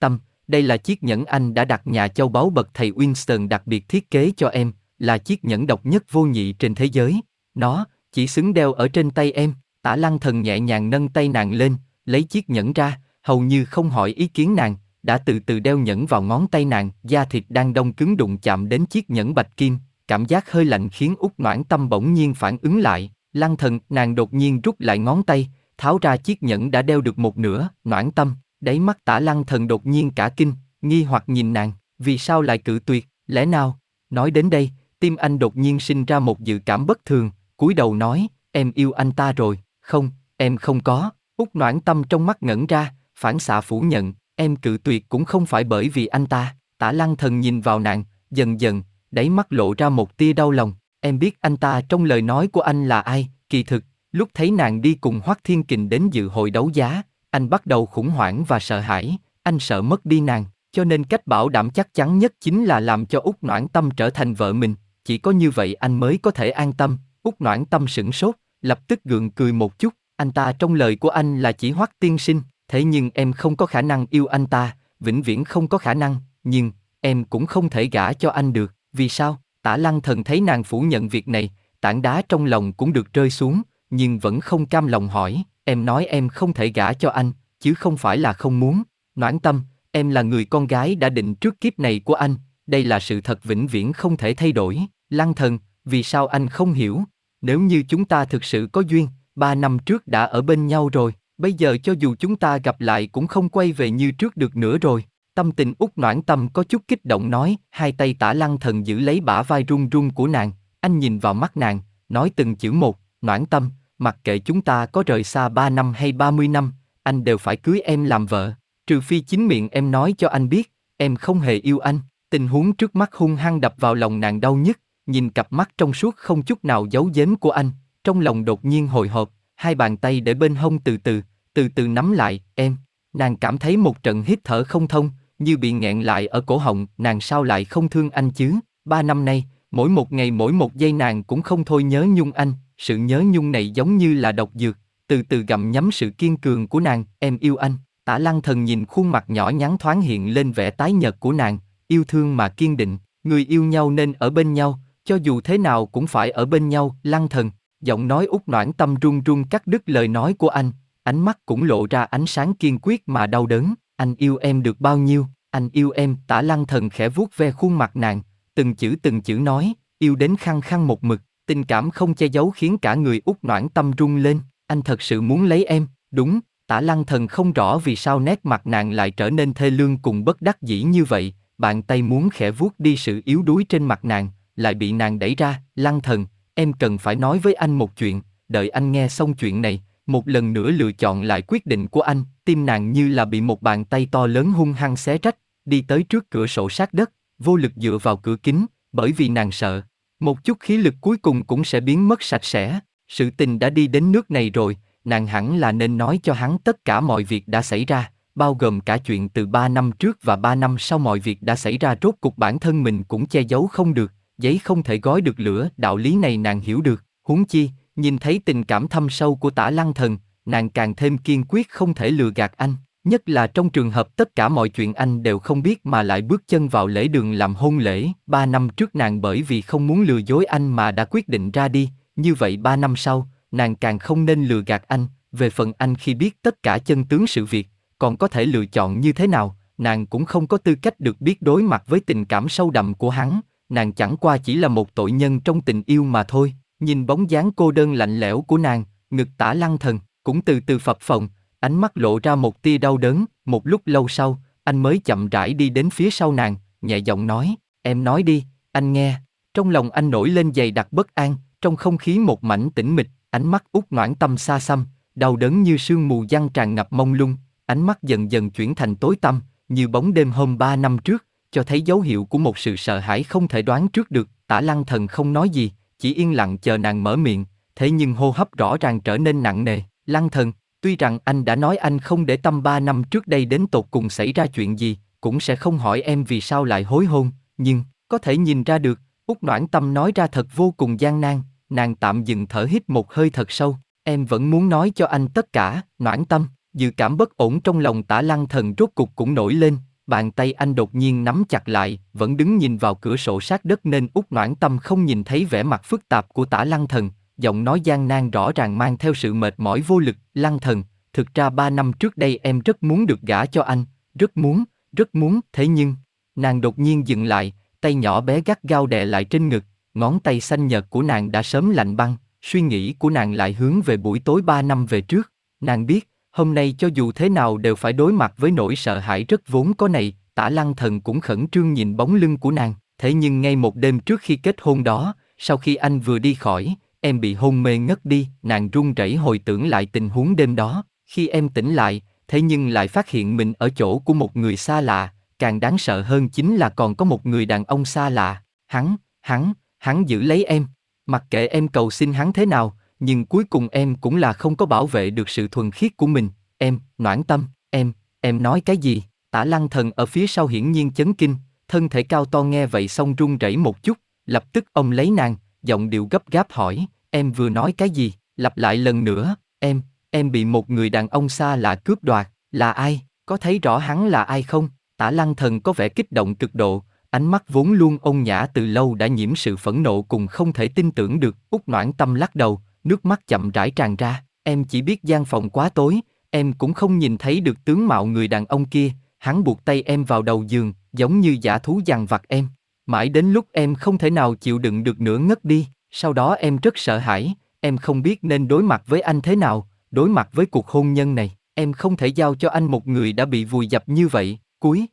Tâm, đây là chiếc nhẫn anh đã đặt nhà châu báu bậc thầy Winston đặc biệt thiết kế cho em, là chiếc nhẫn độc nhất vô nhị trên thế giới. Nó, chỉ xứng đeo ở trên tay em, tả lăng thần nhẹ nhàng nâng tay nàng lên, lấy chiếc nhẫn ra, hầu như không hỏi ý kiến nàng, đã từ từ đeo nhẫn vào ngón tay nàng, da thịt đang đông cứng đụng chạm đến chiếc nhẫn bạch kim, cảm giác hơi lạnh khiến út noãn tâm bỗng nhiên phản ứng lại, lăng thần, nàng đột nhiên rút lại ngón tay, tháo ra chiếc nhẫn đã đeo được một nửa, noãn tâm, đáy mắt tả lăng thần đột nhiên cả kinh, nghi hoặc nhìn nàng, vì sao lại cự tuyệt, lẽ nào, nói đến đây, tim anh đột nhiên sinh ra một dự cảm bất thường, cúi đầu nói, em yêu anh ta rồi, không, em không có, út noãn tâm trong mắt ngẩn ra, phản xạ phủ nhận, em cự tuyệt cũng không phải bởi vì anh ta, tả lăng thần nhìn vào nàng, dần dần, đáy mắt lộ ra một tia đau lòng, em biết anh ta trong lời nói của anh là ai, kỳ thực, lúc thấy nàng đi cùng Hoắc Thiên Kình đến dự hội đấu giá, anh bắt đầu khủng hoảng và sợ hãi, anh sợ mất đi nàng, cho nên cách bảo đảm chắc chắn nhất chính là làm cho Úc Noãn Tâm trở thành vợ mình, chỉ có như vậy anh mới có thể an tâm. Úc Noãn Tâm sửng sốt, lập tức gượng cười một chút, anh ta trong lời của anh là chỉ Hoắc tiên sinh, thế nhưng em không có khả năng yêu anh ta, vĩnh viễn không có khả năng, nhưng em cũng không thể gả cho anh được, vì sao? Tả Lăng Thần thấy nàng phủ nhận việc này, tảng đá trong lòng cũng được rơi xuống, nhưng vẫn không cam lòng hỏi, em nói em không thể gả cho anh, chứ không phải là không muốn. Noãn tâm, em là người con gái đã định trước kiếp này của anh, đây là sự thật vĩnh viễn không thể thay đổi. Lăng thần, vì sao anh không hiểu? Nếu như chúng ta thực sự có duyên, ba năm trước đã ở bên nhau rồi, bây giờ cho dù chúng ta gặp lại cũng không quay về như trước được nữa rồi. Tâm tình út noãn tâm có chút kích động nói, hai tay tả lăng thần giữ lấy bả vai run run của nàng, anh nhìn vào mắt nàng, nói từng chữ một, noãn tâm, mặc kệ chúng ta có rời xa ba năm hay ba mươi năm, anh đều phải cưới em làm vợ, trừ phi chính miệng em nói cho anh biết, em không hề yêu anh. Tình huống trước mắt hung hăng đập vào lòng nàng đau nhất, nhìn cặp mắt trong suốt không chút nào giấu giếm của anh, trong lòng đột nhiên hồi hộp, hai bàn tay để bên hông từ từ, từ từ nắm lại, em. Nàng cảm thấy một trận hít thở không thông, như bị nghẹn lại ở cổ họng, nàng sao lại không thương anh chứ? Ba năm nay, mỗi một ngày mỗi một giây nàng cũng không thôi nhớ nhung anh, sự nhớ nhung này giống như là độc dược, từ từ gặm nhấm sự kiên cường của nàng, em yêu anh. Tả lăng thần nhìn khuôn mặt nhỏ nhắn thoáng hiện lên vẻ tái nhợt của nàng, yêu thương mà kiên định, người yêu nhau nên ở bên nhau, cho dù thế nào cũng phải ở bên nhau, lăng thần, giọng nói út noãn tâm run run cắt đứt lời nói của anh, ánh mắt cũng lộ ra ánh sáng kiên quyết mà đau đớn, anh yêu em được bao nhiêu, anh yêu em, tả lăng thần khẽ vuốt ve khuôn mặt nàng, từng chữ từng chữ nói, yêu đến khăng khăng một mực, tình cảm không che giấu khiến cả người út noãn tâm run lên, anh thật sự muốn lấy em, đúng, tả lăng thần không rõ vì sao nét mặt nàng lại trở nên thê lương cùng bất đắc dĩ như vậy, bàn tay muốn khẽ vuốt đi sự yếu đuối trên mặt nàng, lại bị nàng đẩy ra, lăng thần, em cần phải nói với anh một chuyện, đợi anh nghe xong chuyện này, một lần nữa lựa chọn lại quyết định của anh, tim nàng như là bị một bàn tay to lớn hung hăng xé rách, đi tới trước cửa sổ sát đất, vô lực dựa vào cửa kính, bởi vì nàng sợ, một chút khí lực cuối cùng cũng sẽ biến mất sạch sẽ, sự tình đã đi đến nước này rồi, nàng hẳn là nên nói cho hắn tất cả mọi việc đã xảy ra, bao gồm cả chuyện từ ba năm trước và ba năm sau mọi việc đã xảy ra rốt cục bản thân mình cũng che giấu không được, giấy không thể gói được lửa, đạo lý này nàng hiểu được, huống chi, nhìn thấy tình cảm thâm sâu của tả lăng thần, nàng càng thêm kiên quyết không thể lừa gạt anh, nhất là trong trường hợp tất cả mọi chuyện anh đều không biết mà lại bước chân vào lễ đường làm hôn lễ, ba năm trước nàng bởi vì không muốn lừa dối anh mà đã quyết định ra đi, như vậy ba năm sau, nàng càng không nên lừa gạt anh, về phần anh khi biết tất cả chân tướng sự việc, còn có thể lựa chọn như thế nào, nàng cũng không có tư cách được biết đối mặt với tình cảm sâu đậm của hắn, nàng chẳng qua chỉ là một tội nhân trong tình yêu mà thôi. Nhìn bóng dáng cô đơn lạnh lẽo của nàng, ngực tả lăng thần, cũng từ từ phập phồng, ánh mắt lộ ra một tia đau đớn, một lúc lâu sau, anh mới chậm rãi đi đến phía sau nàng, nhẹ giọng nói, em nói đi, anh nghe. Trong lòng anh nổi lên dày đặc bất an, trong không khí một mảnh tĩnh mịch, ánh mắt út ngoãn tâm xa xăm, đau đớn như sương mù giăng tràn ngập mông lung, ánh mắt dần dần chuyển thành tối tăm, như bóng đêm hôm ba năm trước, cho thấy dấu hiệu của một sự sợ hãi không thể đoán trước được, tả lăng thần không nói gì, chỉ yên lặng chờ nàng mở miệng, thế nhưng hô hấp rõ ràng trở nên nặng nề, lăng thần, tuy rằng anh đã nói anh không để tâm ba năm trước đây đến tột cùng xảy ra chuyện gì, cũng sẽ không hỏi em vì sao lại hối hôn, nhưng, có thể nhìn ra được, út noãn tâm nói ra thật vô cùng gian nan, nàng tạm dừng thở hít một hơi thật sâu, em vẫn muốn nói cho anh tất cả, noãn tâm, dự cảm bất ổn trong lòng tả lăng thần rốt cục cũng nổi lên, bàn tay anh đột nhiên nắm chặt lại, vẫn đứng nhìn vào cửa sổ sát đất nên út noãn tâm không nhìn thấy vẻ mặt phức tạp của tả lăng thần, giọng nói gian nan rõ ràng mang theo sự mệt mỏi vô lực, lăng thần, thực ra ba năm trước đây em rất muốn được gả cho anh, rất muốn, rất muốn, thế nhưng, nàng đột nhiên dừng lại, tay nhỏ bé gắt gao đè lại trên ngực, ngón tay xanh nhợt của nàng đã sớm lạnh băng, suy nghĩ của nàng lại hướng về buổi tối ba năm về trước, nàng biết, hôm nay cho dù thế nào đều phải đối mặt với nỗi sợ hãi rất vốn có này, tả lăng thần cũng khẩn trương nhìn bóng lưng của nàng, thế nhưng ngay một đêm trước khi kết hôn đó, sau khi anh vừa đi khỏi, em bị hôn mê ngất đi, nàng run rẩy hồi tưởng lại tình huống đêm đó, khi em tỉnh lại, thế nhưng lại phát hiện mình ở chỗ của một người xa lạ, càng đáng sợ hơn chính là còn có một người đàn ông xa lạ, hắn, hắn, hắn giữ lấy em, mặc kệ em cầu xin hắn thế nào, nhưng cuối cùng em cũng là không có bảo vệ được sự thuần khiết của mình, em, noãn tâm, em, em nói cái gì? Tả lăng thần ở phía sau hiển nhiên chấn kinh, thân thể cao to nghe vậy xong run rẩy một chút, lập tức ông lấy nàng, giọng điệu gấp gáp hỏi, em vừa nói cái gì, lặp lại lần nữa, em, em bị một người đàn ông xa lạ cướp đoạt, là ai, có thấy rõ hắn là ai không? Tả lăng thần có vẻ kích động cực độ, ánh mắt vốn luôn ông nhã từ lâu đã nhiễm sự phẫn nộ cùng không thể tin tưởng được, út noãn tâm lắc đầu, nước mắt chậm rãi tràn ra, em chỉ biết gian phòng quá tối, em cũng không nhìn thấy được tướng mạo người đàn ông kia, hắn buộc tay em vào đầu giường, giống như giả thú dằn vặt em. Mãi đến lúc em không thể nào chịu đựng được nữa ngất đi, sau đó em rất sợ hãi, em không biết nên đối mặt với anh thế nào, đối mặt với cuộc hôn nhân này, em không thể giao cho anh một người đã bị vùi dập như vậy, cuối.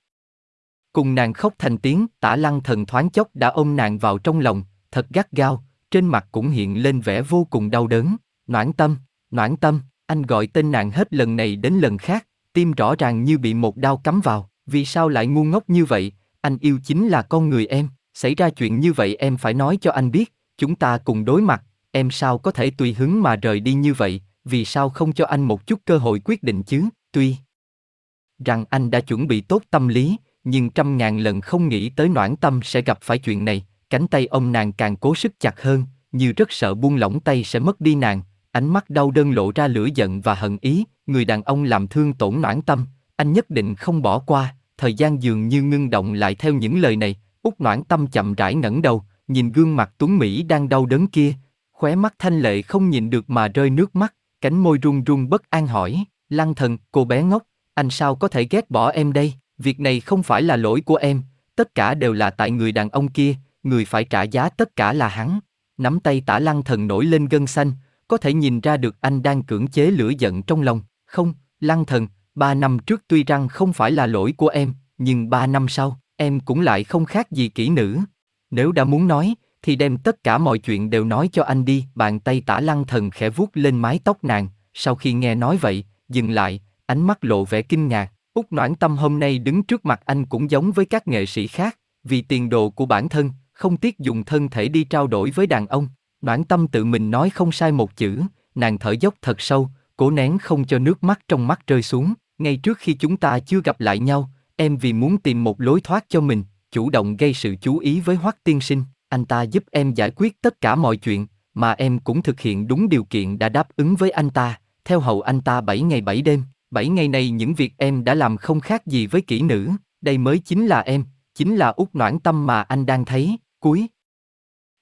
Cùng nàng khóc thành tiếng, tả lăng thần thoáng chốc đã ôm nàng vào trong lòng, thật gắt gao, trên mặt cũng hiện lên vẻ vô cùng đau đớn, noãn tâm, noãn tâm, anh gọi tên nàng hết lần này đến lần khác, tim rõ ràng như bị một đao cắm vào, vì sao lại ngu ngốc như vậy, anh yêu chính là con người em, xảy ra chuyện như vậy em phải nói cho anh biết, chúng ta cùng đối mặt, em sao có thể tùy hứng mà rời đi như vậy, vì sao không cho anh một chút cơ hội quyết định chứ, tuy rằng anh đã chuẩn bị tốt tâm lý, nhưng trăm ngàn lần không nghĩ tới noãn tâm sẽ gặp phải chuyện này, cánh tay ông nàng càng cố sức chặt hơn, như rất sợ buông lỏng tay sẽ mất đi nàng, ánh mắt đau đơn lộ ra lửa giận và hận ý, người đàn ông làm thương tổn noãn tâm, anh nhất định không bỏ qua, thời gian dường như ngưng động lại theo những lời này, út noãn tâm chậm rãi ngẩng đầu, nhìn gương mặt tuấn Mỹ đang đau đớn kia, khóe mắt thanh lệ không nhìn được mà rơi nước mắt, cánh môi run run bất an hỏi, lăng thần, cô bé ngốc, anh sao có thể ghét bỏ em đây, việc này không phải là lỗi của em, tất cả đều là tại người đàn ông kia, người phải trả giá tất cả là hắn. Nắm tay tả lăng thần nổi lên gân xanh, có thể nhìn ra được anh đang cưỡng chế lửa giận trong lòng. Không, lăng thần, ba năm trước tuy rằng không phải là lỗi của em, nhưng ba năm sau, em cũng lại không khác gì kỹ nữ. Nếu đã muốn nói, thì đem tất cả mọi chuyện đều nói cho anh đi. Bàn tay tả lăng thần khẽ vuốt lên mái tóc nàng, sau khi nghe nói vậy, dừng lại, ánh mắt lộ vẻ kinh ngạc. Úc Noãn Tâm hôm nay đứng trước mặt anh cũng giống với các nghệ sĩ khác, vì tiền đồ của bản thân, không tiếc dùng thân thể đi trao đổi với đàn ông. Noãn Tâm tự mình nói không sai một chữ, nàng thở dốc thật sâu, cố nén không cho nước mắt trong mắt rơi xuống. Ngay trước khi chúng ta chưa gặp lại nhau, em vì muốn tìm một lối thoát cho mình, chủ động gây sự chú ý với Hoắc Tiên Sinh. Anh ta giúp em giải quyết tất cả mọi chuyện, mà em cũng thực hiện đúng điều kiện đã đáp ứng với anh ta, theo hầu anh ta 7 ngày 7 đêm. 7 ngày này những việc em đã làm không khác gì với kỹ nữ, đây mới chính là em, chính là út noãn tâm mà anh đang thấy, cuối.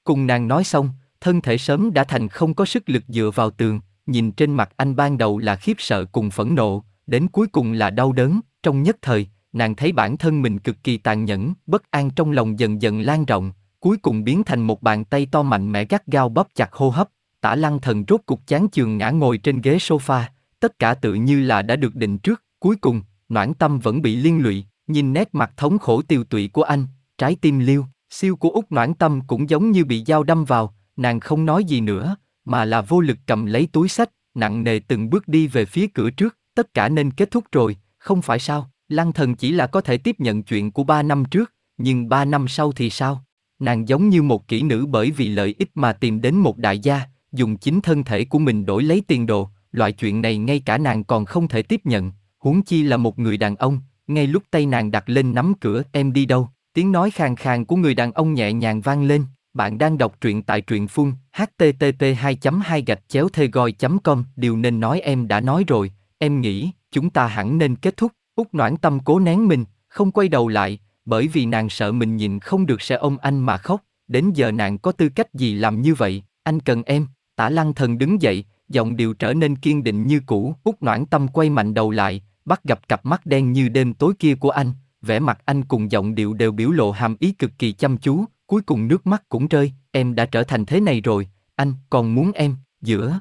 Cùng nàng nói xong, thân thể sớm đã thành không có sức lực dựa vào tường, nhìn trên mặt anh ban đầu là khiếp sợ cùng phẫn nộ, đến cuối cùng là đau đớn, trong nhất thời, nàng thấy bản thân mình cực kỳ tàn nhẫn, bất an trong lòng dần dần lan rộng, cuối cùng biến thành một bàn tay to mạnh mẽ gắt gao bóp chặt hô hấp, tả lăng thần rốt cục chán chường ngã ngồi trên ghế sofa, tất cả tự như là đã được định trước, cuối cùng, noãn tâm vẫn bị liên lụy, nhìn nét mặt thống khổ tiêu tụy của anh, trái tim liêu, siêu của út noãn tâm cũng giống như bị dao đâm vào, nàng không nói gì nữa, mà là vô lực cầm lấy túi sách, nặng nề từng bước đi về phía cửa trước, tất cả nên kết thúc rồi, không phải sao, lăng thần chỉ là có thể tiếp nhận chuyện của ba năm trước, nhưng ba năm sau thì sao? Nàng giống như một kỹ nữ bởi vì lợi ích mà tìm đến một đại gia, dùng chính thân thể của mình đổi lấy tiền đồ, loại chuyện này ngay cả nàng còn không thể tiếp nhận, huống chi là một người đàn ông, ngay lúc tay nàng đặt lên nắm cửa em đi đâu, tiếng nói khàn khàn của người đàn ông nhẹ nhàng vang lên, bạn đang đọc truyện tại truyện phun, http 2 2 gạch chéo thê goi com. Điều nên nói em đã nói rồi, em nghĩ, chúng ta hẳn nên kết thúc, út noãn tâm cố nén mình, không quay đầu lại, bởi vì nàng sợ mình nhìn không được sẽ ôm anh mà khóc, đến giờ nàng có tư cách gì làm như vậy, anh cần em, tả lăng thần đứng dậy, giọng điệu trở nên kiên định như cũ, út noãn tâm quay mạnh đầu lại, bắt gặp cặp mắt đen như đêm tối kia của anh, vẻ mặt anh cùng giọng điệu đều biểu lộ hàm ý cực kỳ chăm chú, cuối cùng nước mắt cũng rơi, em đã trở thành thế này rồi, anh còn muốn em, giữa.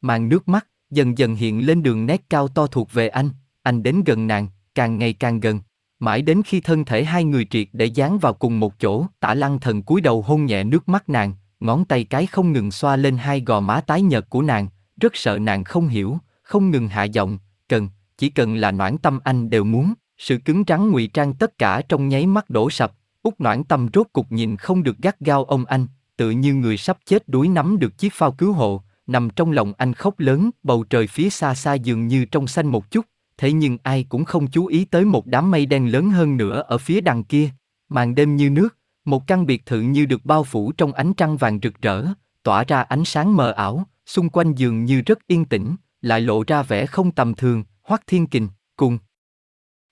Màn nước mắt, dần dần hiện lên đường nét cao to thuộc về anh, anh đến gần nàng, càng ngày càng gần. mãi đến khi thân thể hai người triệt để dán vào cùng một chỗ, tả lăng thần cúi đầu hôn nhẹ nước mắt nàng, ngón tay cái không ngừng xoa lên hai gò má tái nhợt của nàng, rất sợ nàng không hiểu, không ngừng hạ giọng, cần, chỉ cần là noãn tâm anh đều muốn, sự cứng rắn ngụy trang tất cả trong nháy mắt đổ sập, út noãn tâm rốt cục nhìn không được gắt gao ông anh, tự như người sắp chết đuối nắm được chiếc phao cứu hộ, nằm trong lòng anh khóc lớn, bầu trời phía xa xa dường như trong xanh một chút, thế nhưng ai cũng không chú ý tới một đám mây đen lớn hơn nữa ở phía đằng kia. Màn đêm như nước, một căn biệt thự như được bao phủ trong ánh trăng vàng rực rỡ, tỏa ra ánh sáng mờ ảo, xung quanh dường như rất yên tĩnh, lại lộ ra vẻ không tầm thường, Hoắc Thiên Kình, cùng.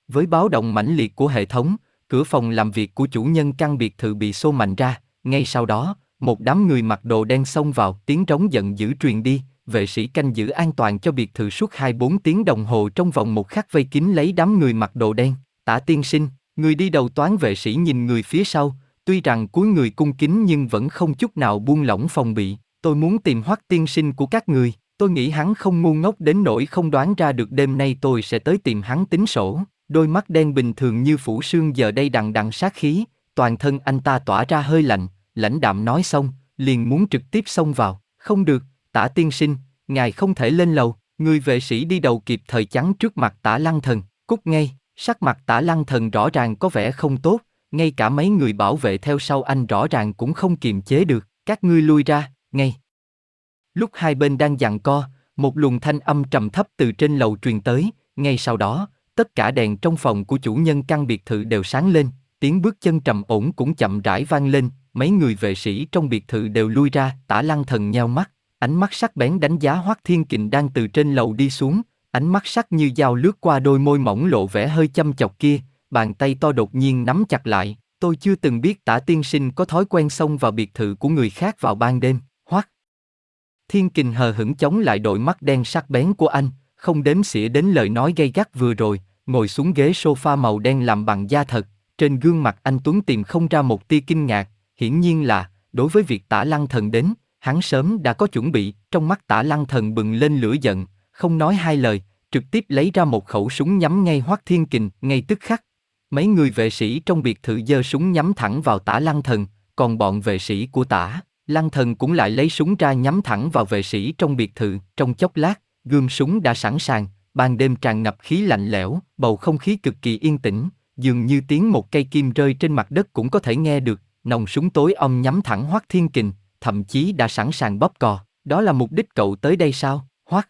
Với báo động mãnh liệt của hệ thống, cửa phòng làm việc của chủ nhân căn biệt thự bị xô mạnh ra, ngay sau đó, một đám người mặc đồ đen xông vào, tiếng trống giận dữ truyền đi, vệ sĩ canh giữ an toàn cho biệt thự suốt 2-4 tiếng đồng hồ trong vòng một khắc vây kín lấy đám người mặc đồ đen. Tả tiên sinh, người đi đầu toán vệ sĩ nhìn người phía sau, tuy rằng cuối người cung kính nhưng vẫn không chút nào buông lỏng phòng bị. Tôi muốn tìm hoắc tiên sinh của các người, tôi nghĩ hắn không ngu ngốc đến nỗi không đoán ra được đêm nay tôi sẽ tới tìm hắn tính sổ. Đôi mắt đen bình thường như phủ sương giờ đây đằng đằng sát khí, toàn thân anh ta tỏa ra hơi lạnh, lãnh đạm nói xong, liền muốn trực tiếp xông vào. Không được, tả tiên sinh, ngài không thể lên lầu, người vệ sĩ đi đầu kịp thời chắn trước mặt tả lăng thần, cút ngay, sắc mặt tả lăng thần rõ ràng có vẻ không tốt, ngay cả mấy người bảo vệ theo sau anh rõ ràng cũng không kiềm chế được, các ngươi lui ra, ngay. Lúc hai bên đang giằng co, một luồng thanh âm trầm thấp từ trên lầu truyền tới, ngay sau đó, tất cả đèn trong phòng của chủ nhân căn biệt thự đều sáng lên, tiếng bước chân trầm ổn cũng chậm rãi vang lên, mấy người vệ sĩ trong biệt thự đều lui ra, tả lăng thần nheo mắt, ánh mắt sắc bén đánh giá Hoắc Thiên Kình đang từ trên lầu đi xuống, ánh mắt sắc như dao lướt qua đôi môi mỏng lộ vẻ hơi châm chọc kia, bàn tay to đột nhiên nắm chặt lại, tôi chưa từng biết tả tiên sinh có thói quen xông vào biệt thự của người khác vào ban đêm, Hoắc. Thiên Kình hờ hững chống lại đôi mắt đen sắc bén của anh, không đếm xỉa đến lời nói gay gắt vừa rồi, ngồi xuống ghế sofa màu đen làm bằng da thật, trên gương mặt anh Tuấn tìm không ra một tia kinh ngạc, hiển nhiên là, đối với việc tả lăng thần đến, hắn sớm đã có chuẩn bị, trong mắt tả lăng thần bừng lên lửa giận, không nói hai lời, trực tiếp lấy ra một khẩu súng nhắm ngay Hoắc Thiên Kình, ngay tức khắc. Mấy người vệ sĩ trong biệt thự giơ súng nhắm thẳng vào tả lăng thần, còn bọn vệ sĩ của tả, lăng thần cũng lại lấy súng ra nhắm thẳng vào vệ sĩ trong biệt thự, trong chốc lát, gươm súng đã sẵn sàng, ban đêm tràn ngập khí lạnh lẽo, bầu không khí cực kỳ yên tĩnh, dường như tiếng một cây kim rơi trên mặt đất cũng có thể nghe được, nòng súng tối om nhắm thẳng Hoắc Thiên Kình, thậm chí đã sẵn sàng bóp cò. Đó là mục đích cậu tới đây sao, Hoắc?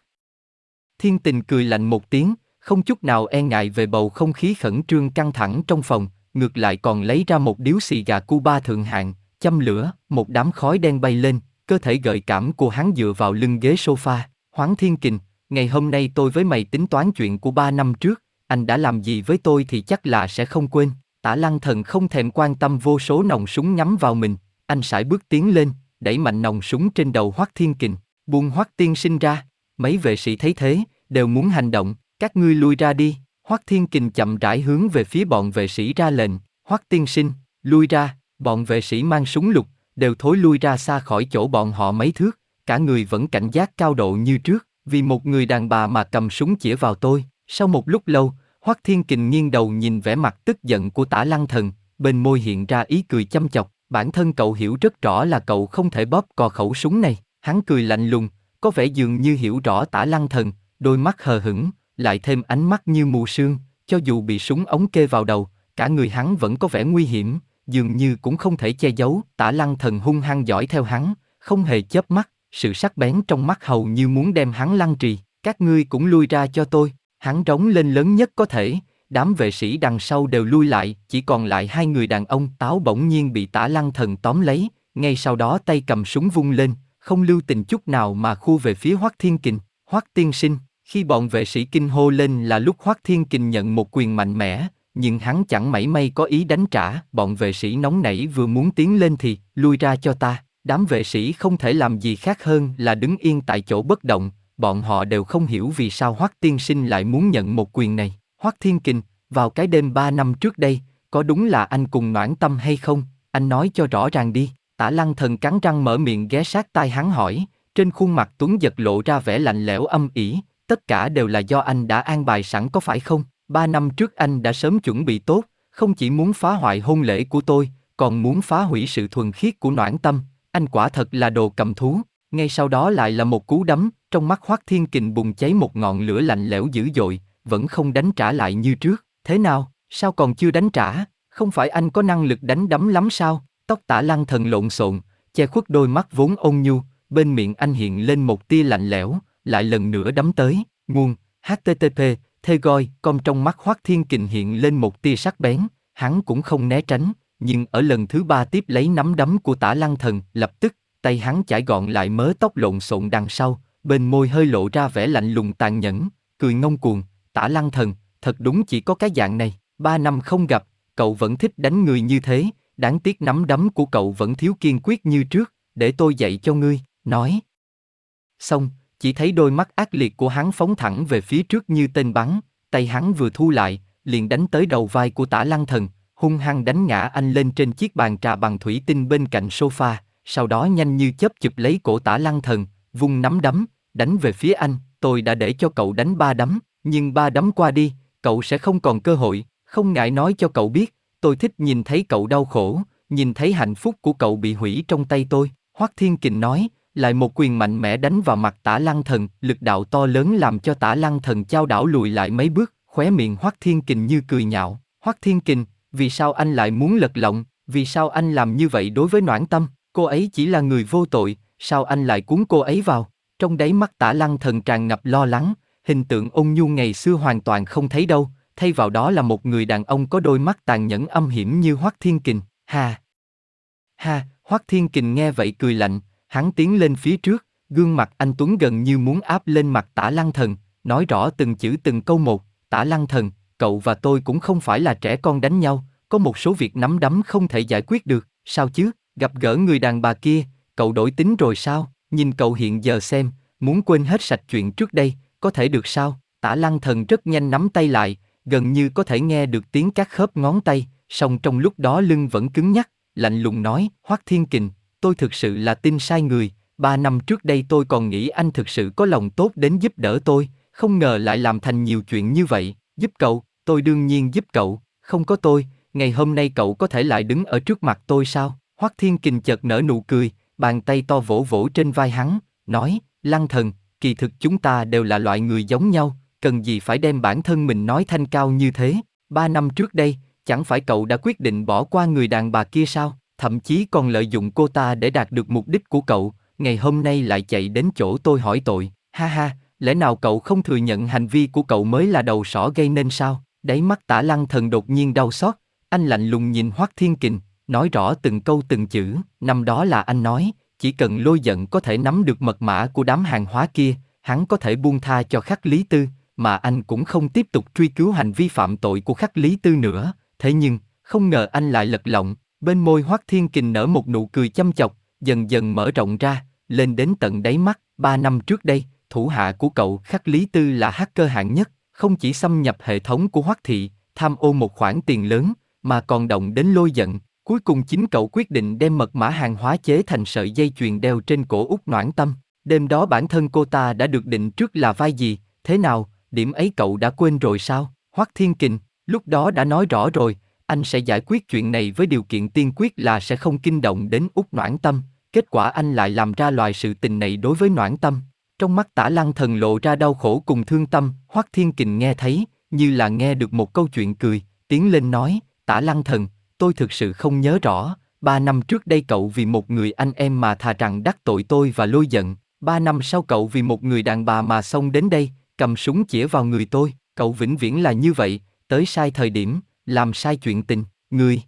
Thiên Tình cười lạnh một tiếng, không chút nào e ngại về bầu không khí khẩn trương căng thẳng trong phòng, ngược lại còn lấy ra một điếu xì gà Cuba thượng hạng, châm lửa, một đám khói đen bay lên, cơ thể gợi cảm của hắn dựa vào lưng ghế sofa. Hoáng Thiên Kình, ngày hôm nay tôi với mày tính toán chuyện của ba năm trước, anh đã làm gì với tôi thì chắc là sẽ không quên. Tả lăng thần không thèm quan tâm vô số nòng súng nhắm vào mình, anh sải bước tiến lên, đẩy mạnh nòng súng trên đầu Hoắc Thiên Kình, buông Hoắc Tiên Sinh ra. Mấy vệ sĩ thấy thế, đều muốn hành động, các ngươi lui ra đi. Hoắc Thiên Kình chậm rãi hướng về phía bọn vệ sĩ ra lệnh, Hoắc Tiên Sinh, lui ra. Bọn vệ sĩ mang súng lục, đều thối lui ra xa khỏi chỗ bọn họ mấy thước, cả người vẫn cảnh giác cao độ như trước, vì một người đàn bà mà cầm súng chĩa vào tôi. Sau một lúc lâu, Hoắc Thiên Kình nghiêng đầu nhìn vẻ mặt tức giận của Tả Lăng Thần, bên môi hiện ra ý cười chăm chọc, bản thân cậu hiểu rất rõ là cậu không thể bóp cò khẩu súng này. Hắn cười lạnh lùng, có vẻ dường như hiểu rõ Tả Lăng Thần, đôi mắt hờ hững, lại thêm ánh mắt như mù sương, cho dù bị súng ống kê vào đầu, cả người hắn vẫn có vẻ nguy hiểm, dường như cũng không thể che giấu. Tả Lăng Thần hung hăng dõi theo hắn, không hề chớp mắt, sự sắc bén trong mắt hầu như muốn đem hắn lăn trì. Các ngươi cũng lui ra cho tôi. Hắn trống lên lớn nhất có thể, đám vệ sĩ đằng sau đều lui lại, chỉ còn lại hai người đàn ông táo bỗng nhiên bị tả lăng thần tóm lấy, ngay sau đó tay cầm súng vung lên, không lưu tình chút nào mà khu về phía Hoắc Thiên Kình, Hoắc Tiên Sinh. Khi bọn vệ sĩ kinh hô lên là lúc Hoắc Thiên Kình nhận một quyền mạnh mẽ, nhưng hắn chẳng mảy may có ý đánh trả, bọn vệ sĩ nóng nảy vừa muốn tiến lên thì, lui ra cho ta, đám vệ sĩ không thể làm gì khác hơn là đứng yên tại chỗ bất động, bọn họ đều không hiểu vì sao Hoắc Tiên Sinh lại muốn nhận một quyền này. Hoắc Thiên Kình, vào cái đêm ba năm trước đây, có đúng là anh cùng noãn tâm hay không? Anh nói cho rõ ràng đi. Tả Lăng Thần cắn răng mở miệng ghé sát tai hắn hỏi, trên khuôn mặt Tuấn giật lộ ra vẻ lạnh lẽo âm ỉ, tất cả đều là do anh đã an bài sẵn có phải không? ba năm trước anh đã sớm chuẩn bị tốt, không chỉ muốn phá hoại hôn lễ của tôi, còn muốn phá hủy sự thuần khiết của noãn tâm, anh quả thật là đồ cầm thú, ngay sau đó lại là một cú đấm, trong mắt Hoắc Thiên Kình bùng cháy một ngọn lửa lạnh lẽo dữ dội, vẫn không đánh trả lại như trước, thế nào, sao còn chưa đánh trả, không phải anh có năng lực đánh đấm lắm sao, tóc tả lăng thần lộn xộn, che khuất đôi mắt vốn ôn nhu, bên miệng anh hiện lên một tia lạnh lẽo, lại lần nữa đấm tới, nguồn, http, thê goi, con trong mắt Hoắc Thiên Kình hiện lên một tia sắc bén, hắn cũng không né tránh, nhưng ở lần thứ ba tiếp lấy nắm đấm của tả lăng thần, lập tức, tay hắn chải gọn lại mớ tóc lộn xộn đằng sau, bên môi hơi lộ ra vẻ lạnh lùng tàn nhẫn, cười ngông cuồng, tả lăng thần, thật đúng chỉ có cái dạng này, ba năm không gặp, cậu vẫn thích đánh người như thế, đáng tiếc nắm đấm của cậu vẫn thiếu kiên quyết như trước, để tôi dạy cho ngươi, nói. Xong, chỉ thấy đôi mắt ác liệt của hắn phóng thẳng về phía trước như tên bắn, tay hắn vừa thu lại, liền đánh tới đầu vai của tả lăng thần, hung hăng đánh ngã anh lên trên chiếc bàn trà bằng thủy tinh bên cạnh sofa, sau đó nhanh như chớp chụp lấy cổ tả lăng thần, vung nắm đấm, đánh về phía anh, tôi đã để cho cậu đánh ba đấm, nhưng ba đấm qua đi, cậu sẽ không còn cơ hội, không ngại nói cho cậu biết, tôi thích nhìn thấy cậu đau khổ, nhìn thấy hạnh phúc của cậu bị hủy trong tay tôi, Hoắc Thiên Kình nói, lại một quyền mạnh mẽ đánh vào mặt tả lăng thần, lực đạo to lớn làm cho tả lăng thần trao đảo lùi lại mấy bước, khóe miệng Hoắc Thiên Kình như cười nhạo, Hoắc Thiên Kình, vì sao anh lại muốn lật lọng, vì sao anh làm như vậy đối với noãn tâm, cô ấy chỉ là người vô tội, sao anh lại cuốn cô ấy vào, trong đáy mắt tả lăng thần tràn ngập lo lắng, hình tượng ôn nhu ngày xưa hoàn toàn không thấy đâu, thay vào đó là một người đàn ông có đôi mắt tàn nhẫn âm hiểm như Hoắc Thiên Kình, ha. Ha, Hoắc Thiên Kình nghe vậy cười lạnh, hắn tiến lên phía trước, gương mặt anh Tuấn gần như muốn áp lên mặt tả lăng thần, nói rõ từng chữ từng câu một, tả lăng thần, cậu và tôi cũng không phải là trẻ con đánh nhau, có một số việc nắm đấm không thể giải quyết được, sao chứ, gặp gỡ người đàn bà kia, cậu đổi tính rồi sao, nhìn cậu hiện giờ xem, muốn quên hết sạch chuyện trước đây, có thể được sao, tả lăng thần rất nhanh nắm tay lại, gần như có thể nghe được tiếng các khớp ngón tay, song trong lúc đó lưng vẫn cứng nhắc, lạnh lùng nói, Hoắc Thiên Kình, tôi thực sự là tin sai người, ba năm trước đây tôi còn nghĩ anh thực sự có lòng tốt đến giúp đỡ tôi, không ngờ lại làm thành nhiều chuyện như vậy, giúp cậu, tôi đương nhiên giúp cậu, không có tôi, ngày hôm nay cậu có thể lại đứng ở trước mặt tôi sao? Hoắc Thiên Kình chợt nở nụ cười, bàn tay to vỗ vỗ trên vai hắn, nói, Lăng thần, kỳ thực chúng ta đều là loại người giống nhau, cần gì phải đem bản thân mình nói thanh cao như thế, ba năm trước đây, chẳng phải cậu đã quyết định bỏ qua người đàn bà kia sao, thậm chí còn lợi dụng cô ta để đạt được mục đích của cậu, ngày hôm nay lại chạy đến chỗ tôi hỏi tội, ha ha, lẽ nào cậu không thừa nhận hành vi của cậu mới là đầu sỏ gây nên sao? Đáy mắt tả lăng thần đột nhiên đau xót, anh lạnh lùng nhìn Hoắc Thiên Kình, nói rõ từng câu từng chữ, năm đó là anh nói, chỉ cần lôi giận có thể nắm được mật mã của đám hàng hóa kia, hắn có thể buông tha cho khắc lý tư, mà anh cũng không tiếp tục truy cứu hành vi phạm tội của khắc lý tư nữa, thế nhưng, không ngờ anh lại lật lọng, bên môi Hoắc Thiên Kình nở một nụ cười chăm chọc, dần dần mở rộng ra, lên đến tận đáy mắt, ba năm trước đây, thủ hạ của cậu khắc lý tư là hacker hạng nhất, không chỉ xâm nhập hệ thống của Hoắc Thị, tham ô một khoản tiền lớn, mà còn động đến lôi giận. Cuối cùng chính cậu quyết định đem mật mã hàng hóa chế thành sợi dây chuyền đeo trên cổ út noãn tâm. Đêm đó bản thân cô ta đã được định trước là vai gì, thế nào, điểm ấy cậu đã quên rồi sao? Hoắc Thiên Kình, lúc đó đã nói rõ rồi, anh sẽ giải quyết chuyện này với điều kiện tiên quyết là sẽ không kinh động đến út noãn tâm. Kết quả anh lại làm ra loài sự tình này đối với noãn tâm. Trong mắt tả lăng thần lộ ra đau khổ cùng thương tâm, Hoắc Thiên Kình nghe thấy, như là nghe được một câu chuyện cười, tiến lên nói, tả lăng thần, tôi thực sự không nhớ rõ, ba năm trước đây cậu vì một người anh em mà thà rằng đắc tội tôi và lôi giận, ba năm sau cậu vì một người đàn bà mà xông đến đây, cầm súng chĩa vào người tôi, cậu vĩnh viễn là như vậy, tới sai thời điểm, làm sai chuyện tình, người.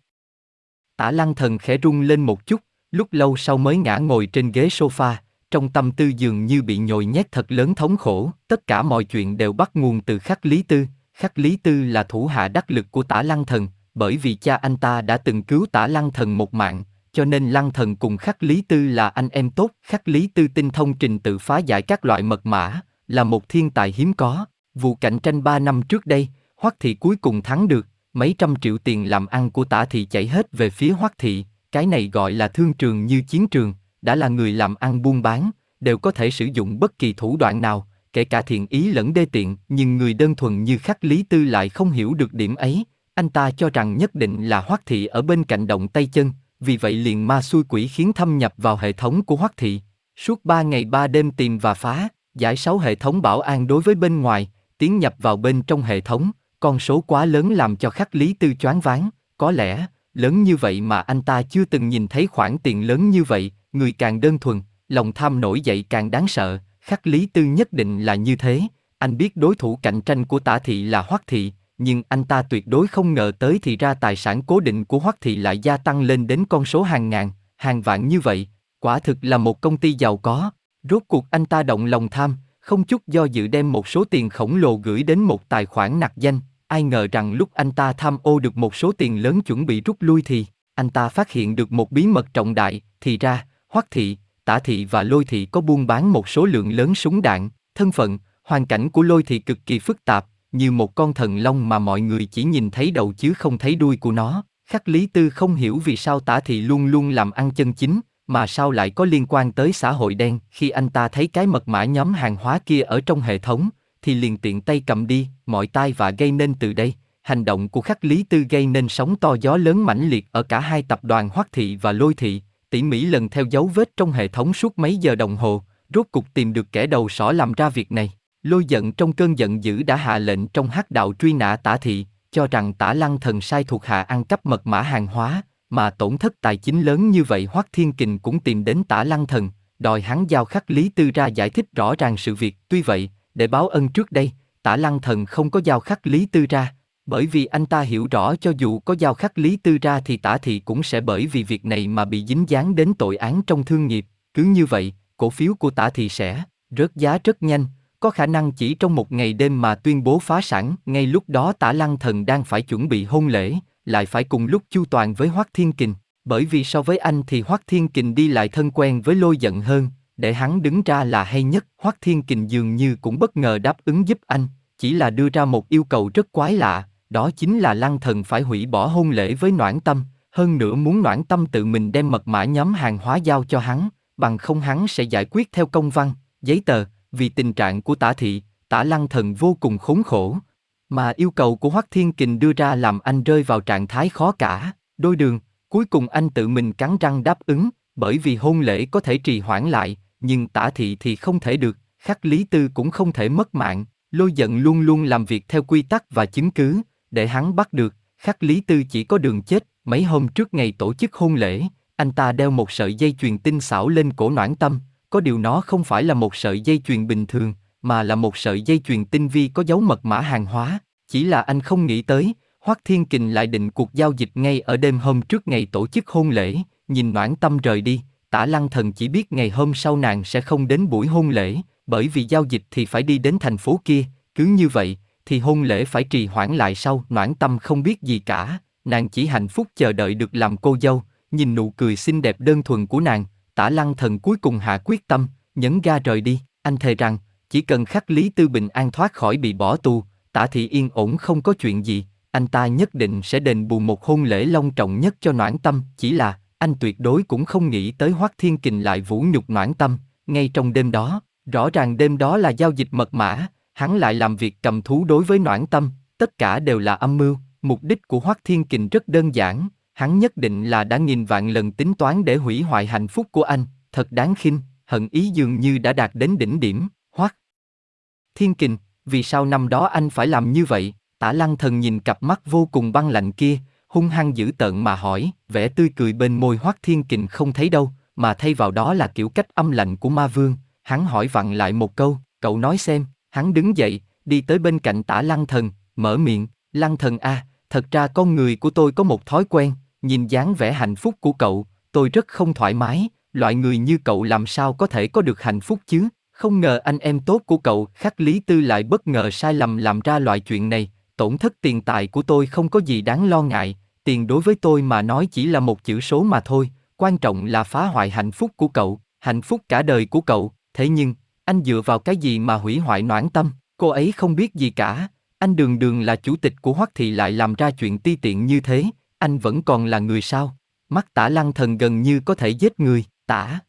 Tả lăng thần khẽ rung lên một chút, lúc lâu sau mới ngã ngồi trên ghế sofa, trong tâm tư dường như bị nhồi nhét thật lớn thống khổ, tất cả mọi chuyện đều bắt nguồn từ khắc lý tư, khắc lý tư là thủ hạ đắc lực của tả lăng thần, bởi vì cha anh ta đã từng cứu tả lăng thần một mạng, cho nên lăng thần cùng khắc lý tư là anh em tốt, khắc lý tư tinh thông trình tự phá giải các loại mật mã, là một thiên tài hiếm có, vụ cạnh tranh 3 năm trước đây, Hoắc thị cuối cùng thắng được, mấy trăm triệu tiền làm ăn của tả thị chảy hết về phía Hoắc thị, cái này gọi là thương trường như chiến trường, đã là người làm ăn buôn bán, đều có thể sử dụng bất kỳ thủ đoạn nào, kể cả thiện ý lẫn đê tiện, nhưng người đơn thuần như khắc Lý Tư lại không hiểu được điểm ấy, anh ta cho rằng nhất định là Hoắc Thị ở bên cạnh động tay chân, vì vậy liền ma xui quỷ khiến thâm nhập vào hệ thống của Hoắc Thị. Suốt ba ngày ba đêm tìm và phá, giải sáu hệ thống bảo an đối với bên ngoài, tiến nhập vào bên trong hệ thống, con số quá lớn làm cho khắc Lý Tư choáng váng, có lẽ, lớn như vậy mà anh ta chưa từng nhìn thấy khoản tiền lớn như vậy, người càng đơn thuần, lòng tham nổi dậy càng đáng sợ, khắc Lý Tư nhất định là như thế, anh biết đối thủ cạnh tranh của tả thị là Hoắc Thị, nhưng anh ta tuyệt đối không ngờ tới thì ra tài sản cố định của Hoắc Thị lại gia tăng lên đến con số hàng ngàn, hàng vạn như vậy, quả thực là một công ty giàu có. Rốt cuộc anh ta động lòng tham, không chút do dự đem một số tiền khổng lồ gửi đến một tài khoản nặc danh, ai ngờ rằng lúc anh ta tham ô được một số tiền lớn chuẩn bị rút lui thì, anh ta phát hiện được một bí mật trọng đại, thì ra, Hoắc Thị, Tả Thị và Lôi Thị có buôn bán một số lượng lớn súng đạn, thân phận, hoàn cảnh của Lôi Thị cực kỳ phức tạp, như một con thần long mà mọi người chỉ nhìn thấy đầu chứ không thấy đuôi của nó. Khắc Lý Tư không hiểu vì sao tả thị luôn luôn làm ăn chân chính, mà sao lại có liên quan tới xã hội đen. Khi anh ta thấy cái mật mã nhóm hàng hóa kia ở trong hệ thống, thì liền tiện tay cầm đi, mọi tai và gây nên từ đây. Hành động của Khắc Lý Tư gây nên sóng to gió lớn mãnh liệt ở cả hai tập đoàn Hoắc Thị và Lôi Thị, tỉ mỉ lần theo dấu vết trong hệ thống suốt mấy giờ đồng hồ, rốt cục tìm được kẻ đầu sỏ làm ra việc này. Lôi giận trong cơn giận dữ đã hạ lệnh trong hắc đạo truy nã tả thị, cho rằng tả lăng thần sai thuộc hạ ăn cắp mật mã hàng hóa, mà tổn thất tài chính lớn như vậy Hoắc Thiên Kình cũng tìm đến tả lăng thần, đòi hắn giao khắc Lý Tư ra giải thích rõ ràng sự việc. Tuy vậy, để báo ân trước đây, tả lăng thần không có giao khắc Lý Tư ra, bởi vì anh ta hiểu rõ cho dù có giao khắc Lý Tư ra thì tả thị cũng sẽ bởi vì việc này mà bị dính dáng đến tội án trong thương nghiệp. Cứ như vậy, cổ phiếu của tả thị sẽ rớt giá rất nhanh, có khả năng chỉ trong một ngày đêm mà tuyên bố phá sản, ngay lúc đó tả lăng thần đang phải chuẩn bị hôn lễ, lại phải cùng lúc chu toàn với Hoắc Thiên Kình, bởi vì so với anh thì Hoắc Thiên Kình đi lại thân quen với lôi giận hơn, để hắn đứng ra là hay nhất, Hoắc Thiên Kình dường như cũng bất ngờ đáp ứng giúp anh, chỉ là đưa ra một yêu cầu rất quái lạ, đó chính là lăng thần phải hủy bỏ hôn lễ với noãn tâm, hơn nữa muốn noãn tâm tự mình đem mật mã nhóm hàng hóa giao cho hắn, bằng không hắn sẽ giải quyết theo công văn, giấy tờ, vì tình trạng của tả thị, tả lăng thần vô cùng khốn khổ. Mà yêu cầu của Hoắc Thiên Kình đưa ra làm anh rơi vào trạng thái khó cả, đôi đường, cuối cùng anh tự mình cắn răng đáp ứng, bởi vì hôn lễ có thể trì hoãn lại, nhưng tả thị thì không thể được, khắc lý tư cũng không thể mất mạng, lôi giận luôn luôn làm việc theo quy tắc và chứng cứ, để hắn bắt được, khắc lý tư chỉ có đường chết, mấy hôm trước ngày tổ chức hôn lễ, anh ta đeo một sợi dây chuyền tinh xảo lên cổ noãn tâm, có điều nó không phải là một sợi dây chuyền bình thường, mà là một sợi dây chuyền tinh vi có dấu mật mã hàng hóa. Chỉ là anh không nghĩ tới, Hoắc Thiên Kình lại định cuộc giao dịch ngay ở đêm hôm trước ngày tổ chức hôn lễ, nhìn noãn tâm rời đi, tả lăng thần chỉ biết ngày hôm sau nàng sẽ không đến buổi hôn lễ, bởi vì giao dịch thì phải đi đến thành phố kia, cứ như vậy, thì hôn lễ phải trì hoãn lại sau, noãn tâm không biết gì cả, nàng chỉ hạnh phúc chờ đợi được làm cô dâu, nhìn nụ cười xinh đẹp đơn thuần của nàng, tả lăng thần cuối cùng hạ quyết tâm, nhấn ga rời đi, anh thề rằng, chỉ cần khắc Lý Tư Bình an thoát khỏi bị bỏ tù, tả thị yên ổn không có chuyện gì, anh ta nhất định sẽ đền bù một hôn lễ long trọng nhất cho noãn tâm, chỉ là, anh tuyệt đối cũng không nghĩ tới Hoắc Thiên Kình lại vũ nhục noãn tâm, ngay trong đêm đó, rõ ràng đêm đó là giao dịch mật mã, hắn lại làm việc cầm thú đối với noãn tâm, tất cả đều là âm mưu, mục đích của Hoắc Thiên Kình rất đơn giản, hắn nhất định là đã nghìn vạn lần tính toán để hủy hoại hạnh phúc của anh, thật đáng khinh, hận ý dường như đã đạt đến đỉnh điểm, hoắc. Thiên kình, vì sao năm đó anh phải làm như vậy? Tả lăng thần nhìn cặp mắt vô cùng băng lạnh kia, hung hăng dữ tợn mà hỏi, vẻ tươi cười bên môi hoắc thiên kình không thấy đâu, mà thay vào đó là kiểu cách âm lạnh của ma vương, hắn hỏi vặn lại một câu, cậu nói xem, hắn đứng dậy, đi tới bên cạnh tả lăng thần, mở miệng, lăng thần a, thật ra con người của tôi có một thói quen, nhìn dáng vẻ hạnh phúc của cậu, tôi rất không thoải mái, loại người như cậu làm sao có thể có được hạnh phúc chứ? Không ngờ anh em tốt của cậu, khắc Lý Tư lại bất ngờ sai lầm làm ra loại chuyện này, tổn thất tiền tài của tôi không có gì đáng lo ngại, tiền đối với tôi mà nói chỉ là một chữ số mà thôi, quan trọng là phá hoại hạnh phúc của cậu, hạnh phúc cả đời của cậu, thế nhưng, anh dựa vào cái gì mà hủy hoại noãn tâm, cô ấy không biết gì cả, anh đường đường là chủ tịch của Hoắc Thị lại làm ra chuyện ti tiện như thế, anh vẫn còn là người sao? Mắt tả lăng thần gần như có thể giết người, tả.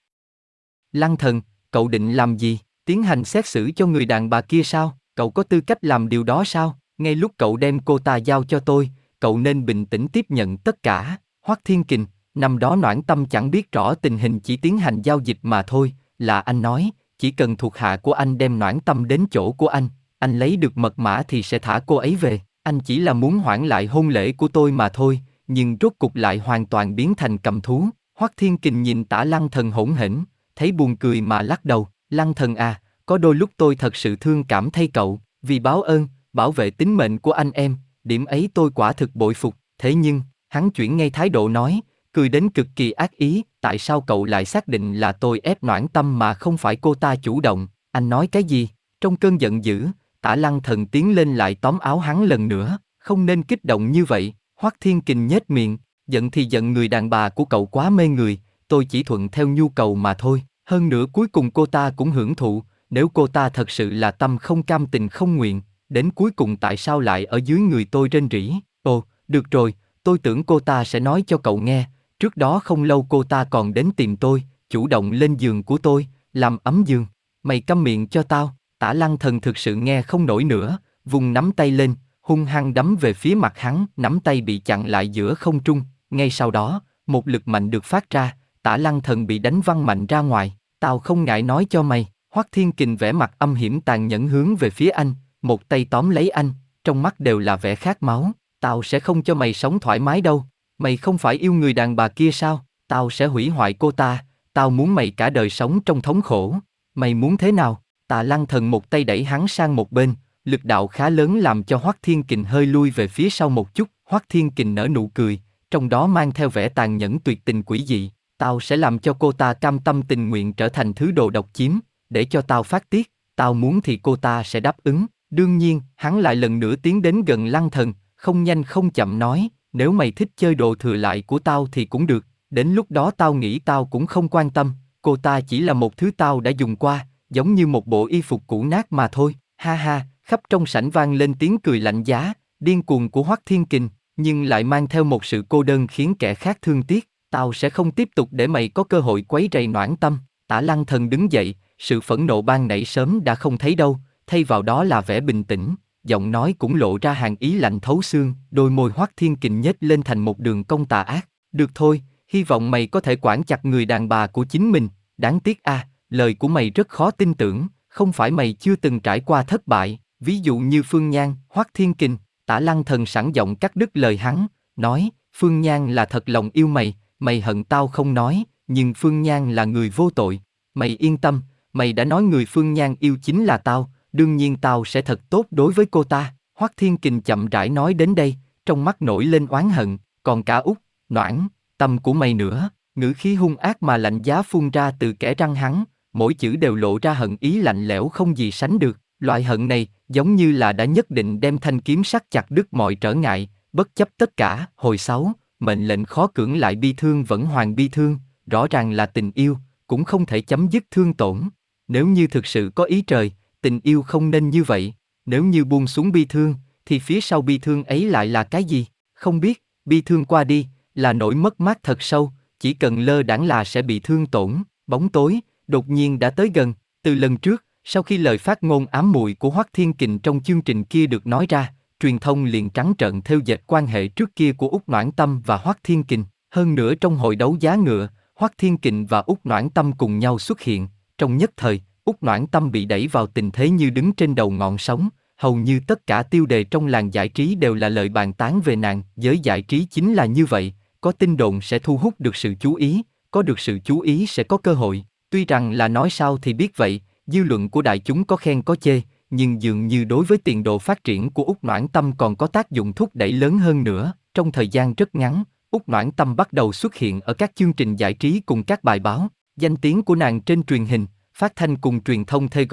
Lăng thần, cậu định làm gì? Tiến hành xét xử cho người đàn bà kia sao? Cậu có tư cách làm điều đó sao? Ngay lúc cậu đem cô ta giao cho tôi, cậu nên bình tĩnh tiếp nhận tất cả. Hoắc Thiên Kình, năm đó noãn tâm chẳng biết rõ tình hình chỉ tiến hành giao dịch mà thôi, là anh nói, chỉ cần thuộc hạ của anh đem noãn tâm đến chỗ của anh, anh lấy được mật mã thì sẽ thả cô ấy về. Anh chỉ là muốn hoãn lại hôn lễ của tôi mà thôi, nhưng rốt cục lại hoàn toàn biến thành cầm thú. Hoắc Thiên Kình nhìn tả lăng thần hỗn hển, thấy buồn cười mà lắc đầu, lăng thần à, có đôi lúc tôi thật sự thương cảm thay cậu, vì báo ơn, bảo vệ tính mệnh của anh em, điểm ấy tôi quả thực bội phục, thế nhưng, hắn chuyển ngay thái độ nói, cười đến cực kỳ ác ý, tại sao cậu lại xác định là tôi ép noãn tâm mà không phải cô ta chủ động, anh nói cái gì? Trong cơn giận dữ, tả lăng thần tiến lên lại tóm áo hắn lần nữa, không nên kích động như vậy, hoắc thiên kình nhếch miệng, giận thì giận người đàn bà của cậu quá mê người, tôi chỉ thuận theo nhu cầu mà thôi, hơn nữa cuối cùng cô ta cũng hưởng thụ, nếu cô ta thật sự là tâm không cam tình không nguyện, đến cuối cùng tại sao lại ở dưới người tôi rên rỉ, ồ, được rồi, tôi tưởng cô ta sẽ nói cho cậu nghe, trước đó không lâu cô ta còn đến tìm tôi, chủ động lên giường của tôi, làm ấm giường, mày câm miệng cho tao, tả lăng thần thực sự nghe không nổi nữa, vùng nắm tay lên, hung hăng đấm về phía mặt hắn, nắm tay bị chặn lại giữa không trung, ngay sau đó, một lực mạnh được phát ra, tả lăng thần bị đánh văng mạnh ra ngoài, tao không ngại nói cho mày, Hoắc Thiên Kình vẽ mặt âm hiểm tàn nhẫn hướng về phía anh, một tay tóm lấy anh, trong mắt đều là vẻ khát máu, tao sẽ không cho mày sống thoải mái đâu, mày không phải yêu người đàn bà kia sao, tao sẽ hủy hoại cô ta, tao muốn mày cả đời sống trong thống khổ, mày muốn thế nào? Tà Lăng Thần một tay đẩy hắn sang một bên, lực đạo khá lớn làm cho Hoắc Thiên Kình hơi lui về phía sau một chút, Hoắc Thiên Kình nở nụ cười, trong đó mang theo vẻ tàn nhẫn tuyệt tình quỷ dị, tao sẽ làm cho cô ta cam tâm tình nguyện trở thành thứ đồ độc chiếm, để cho tao phát tiết, tao muốn thì cô ta sẽ đáp ứng. Đương nhiên, hắn lại lần nữa tiến đến gần lăng thần, không nhanh không chậm nói, nếu mày thích chơi đồ thừa lại của tao thì cũng được, đến lúc đó tao nghĩ tao cũng không quan tâm, cô ta chỉ là một thứ tao đã dùng qua, giống như một bộ y phục cũ nát mà thôi, ha ha, khắp trong sảnh vang lên tiếng cười lạnh giá, điên cuồng của Hoắc Thiên Kình, nhưng lại mang theo một sự cô đơn khiến kẻ khác thương tiếc, tao sẽ không tiếp tục để mày có cơ hội quấy rầy noãn tâm, tả lăng thần đứng dậy, sự phẫn nộ ban nãy sớm đã không thấy đâu, thay vào đó là vẻ bình tĩnh, giọng nói cũng lộ ra hàng ý lạnh thấu xương, đôi môi hoắc thiên kình nhếch lên thành một đường cong tà ác. Được thôi, hy vọng mày có thể quản chặt người đàn bà của chính mình, đáng tiếc a, lời của mày rất khó tin tưởng, không phải mày chưa từng trải qua thất bại, ví dụ như Phương Nhan, Hoắc Thiên Kình, Tả Lăng Thần sẵn giọng cắt đứt lời hắn, nói, Phương Nhan là thật lòng yêu mày, mày hận tao không nói, nhưng Phương Nhan là người vô tội, mày yên tâm, mày đã nói người Phương Nhan yêu chính là tao, đương nhiên tao sẽ thật tốt đối với cô ta. Hoắc Thiên Kình chậm rãi nói đến đây, trong mắt nổi lên oán hận, còn cả út, noãn, tâm của mày nữa, ngữ khí hung ác mà lạnh giá phun ra từ kẻ răng hắn, mỗi chữ đều lộ ra hận ý lạnh lẽo không gì sánh được. Loại hận này, giống như là đã nhất định đem thanh kiếm sắc chặt đứt mọi trở ngại, bất chấp tất cả. Hồi sáu, mệnh lệnh khó cưỡng lại bi thương vẫn hoàng bi thương, rõ ràng là tình yêu, cũng không thể chấm dứt thương tổn. Nếu như thực sự có ý trời, tình yêu không nên như vậy, nếu như buông xuống bi thương, thì phía sau bi thương ấy lại là cái gì? Không biết, bi thương qua đi, là nỗi mất mát thật sâu, chỉ cần lơ đãng là sẽ bị thương tổn, bóng tối, đột nhiên đã tới gần, từ lần trước, sau khi lời phát ngôn ám muội của Hoắc Thiên Kình trong chương trình kia được nói ra, truyền thông liền trắng trợn theo dệt quan hệ trước kia của Úc Noãn Tâm và Hoắc Thiên Kình. Hơn nữa trong hội đấu giá ngựa, Hoắc Thiên Kình và Úc Noãn Tâm cùng nhau xuất hiện, trong nhất thời, Úc Noãn Tâm bị đẩy vào tình thế như đứng trên đầu ngọn sóng, hầu như tất cả tiêu đề trong làng giải trí đều là lời bàn tán về nàng, giới giải trí chính là như vậy, có tin đồn sẽ thu hút được sự chú ý, có được sự chú ý sẽ có cơ hội, tuy rằng là nói sao thì biết vậy, dư luận của đại chúng có khen có chê, nhưng dường như đối với tiền độ phát triển của Úc Noãn Tâm còn có tác dụng thúc đẩy lớn hơn nữa, trong thời gian rất ngắn, Úc Noãn Tâm bắt đầu xuất hiện ở các chương trình giải trí cùng các bài báo, danh tiếng của nàng trên truyền hình, phát thanh cùng truyền thông thê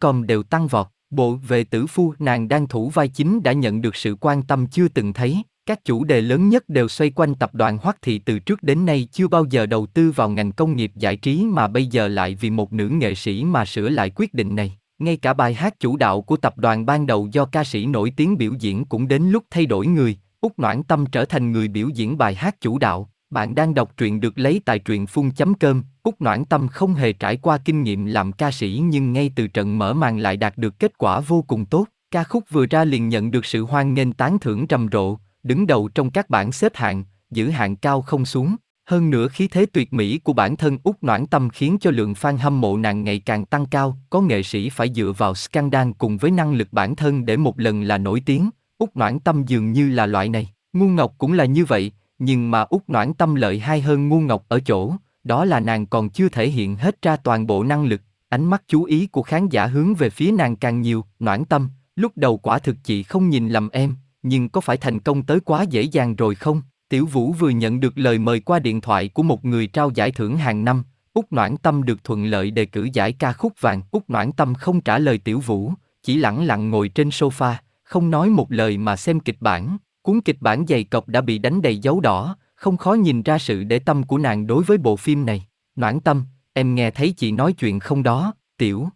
com đều tăng vọt. Bộ về tử phu nàng đang thủ vai chính đã nhận được sự quan tâm chưa từng thấy. Các chủ đề lớn nhất đều xoay quanh tập đoàn Hoắc Thị từ trước đến nay chưa bao giờ đầu tư vào ngành công nghiệp giải trí mà bây giờ lại vì một nữ nghệ sĩ mà sửa lại quyết định này. Ngay cả bài hát chủ đạo của tập đoàn ban đầu do ca sĩ nổi tiếng biểu diễn cũng đến lúc thay đổi người, Úc Noãn Tâm trở thành người biểu diễn bài hát chủ đạo. Bạn đang đọc truyện được lấy tại truyện phun.com, Úc Noãn Tâm không hề trải qua kinh nghiệm làm ca sĩ nhưng ngay từ trận mở màn lại đạt được kết quả vô cùng tốt. Ca khúc vừa ra liền nhận được sự hoan nghênh tán thưởng trầm rộ, đứng đầu trong các bảng xếp hạng, giữ hạng cao không xuống. Hơn nữa khí thế tuyệt mỹ của bản thân Úc Noãn Tâm khiến cho lượng fan hâm mộ nàng ngày càng tăng cao, có nghệ sĩ phải dựa vào scandal cùng với năng lực bản thân để một lần là nổi tiếng, Úc Noãn Tâm dường như là loại này. Ngu Ngọc cũng là như vậy, nhưng mà út Noãn Tâm lợi hai hơn Ngu Ngọc ở chỗ, đó là nàng còn chưa thể hiện hết ra toàn bộ năng lực, ánh mắt chú ý của khán giả hướng về phía nàng càng nhiều, Noãn Tâm, lúc đầu quả thực chị không nhìn lầm em, nhưng có phải thành công tới quá dễ dàng rồi không? Tiểu Vũ vừa nhận được lời mời qua điện thoại của một người trao giải thưởng hàng năm, út Noãn Tâm được thuận lợi đề cử giải ca khúc vàng. út Noãn Tâm không trả lời Tiểu Vũ, chỉ lẳng lặng ngồi trên sofa, không nói một lời mà xem kịch bản. Cuốn kịch bản dày cọc đã bị đánh đầy dấu đỏ, không khó nhìn ra sự để tâm của nàng đối với bộ phim này. Noãn Tâm, em nghe thấy chị nói chuyện không đó, Tiểu.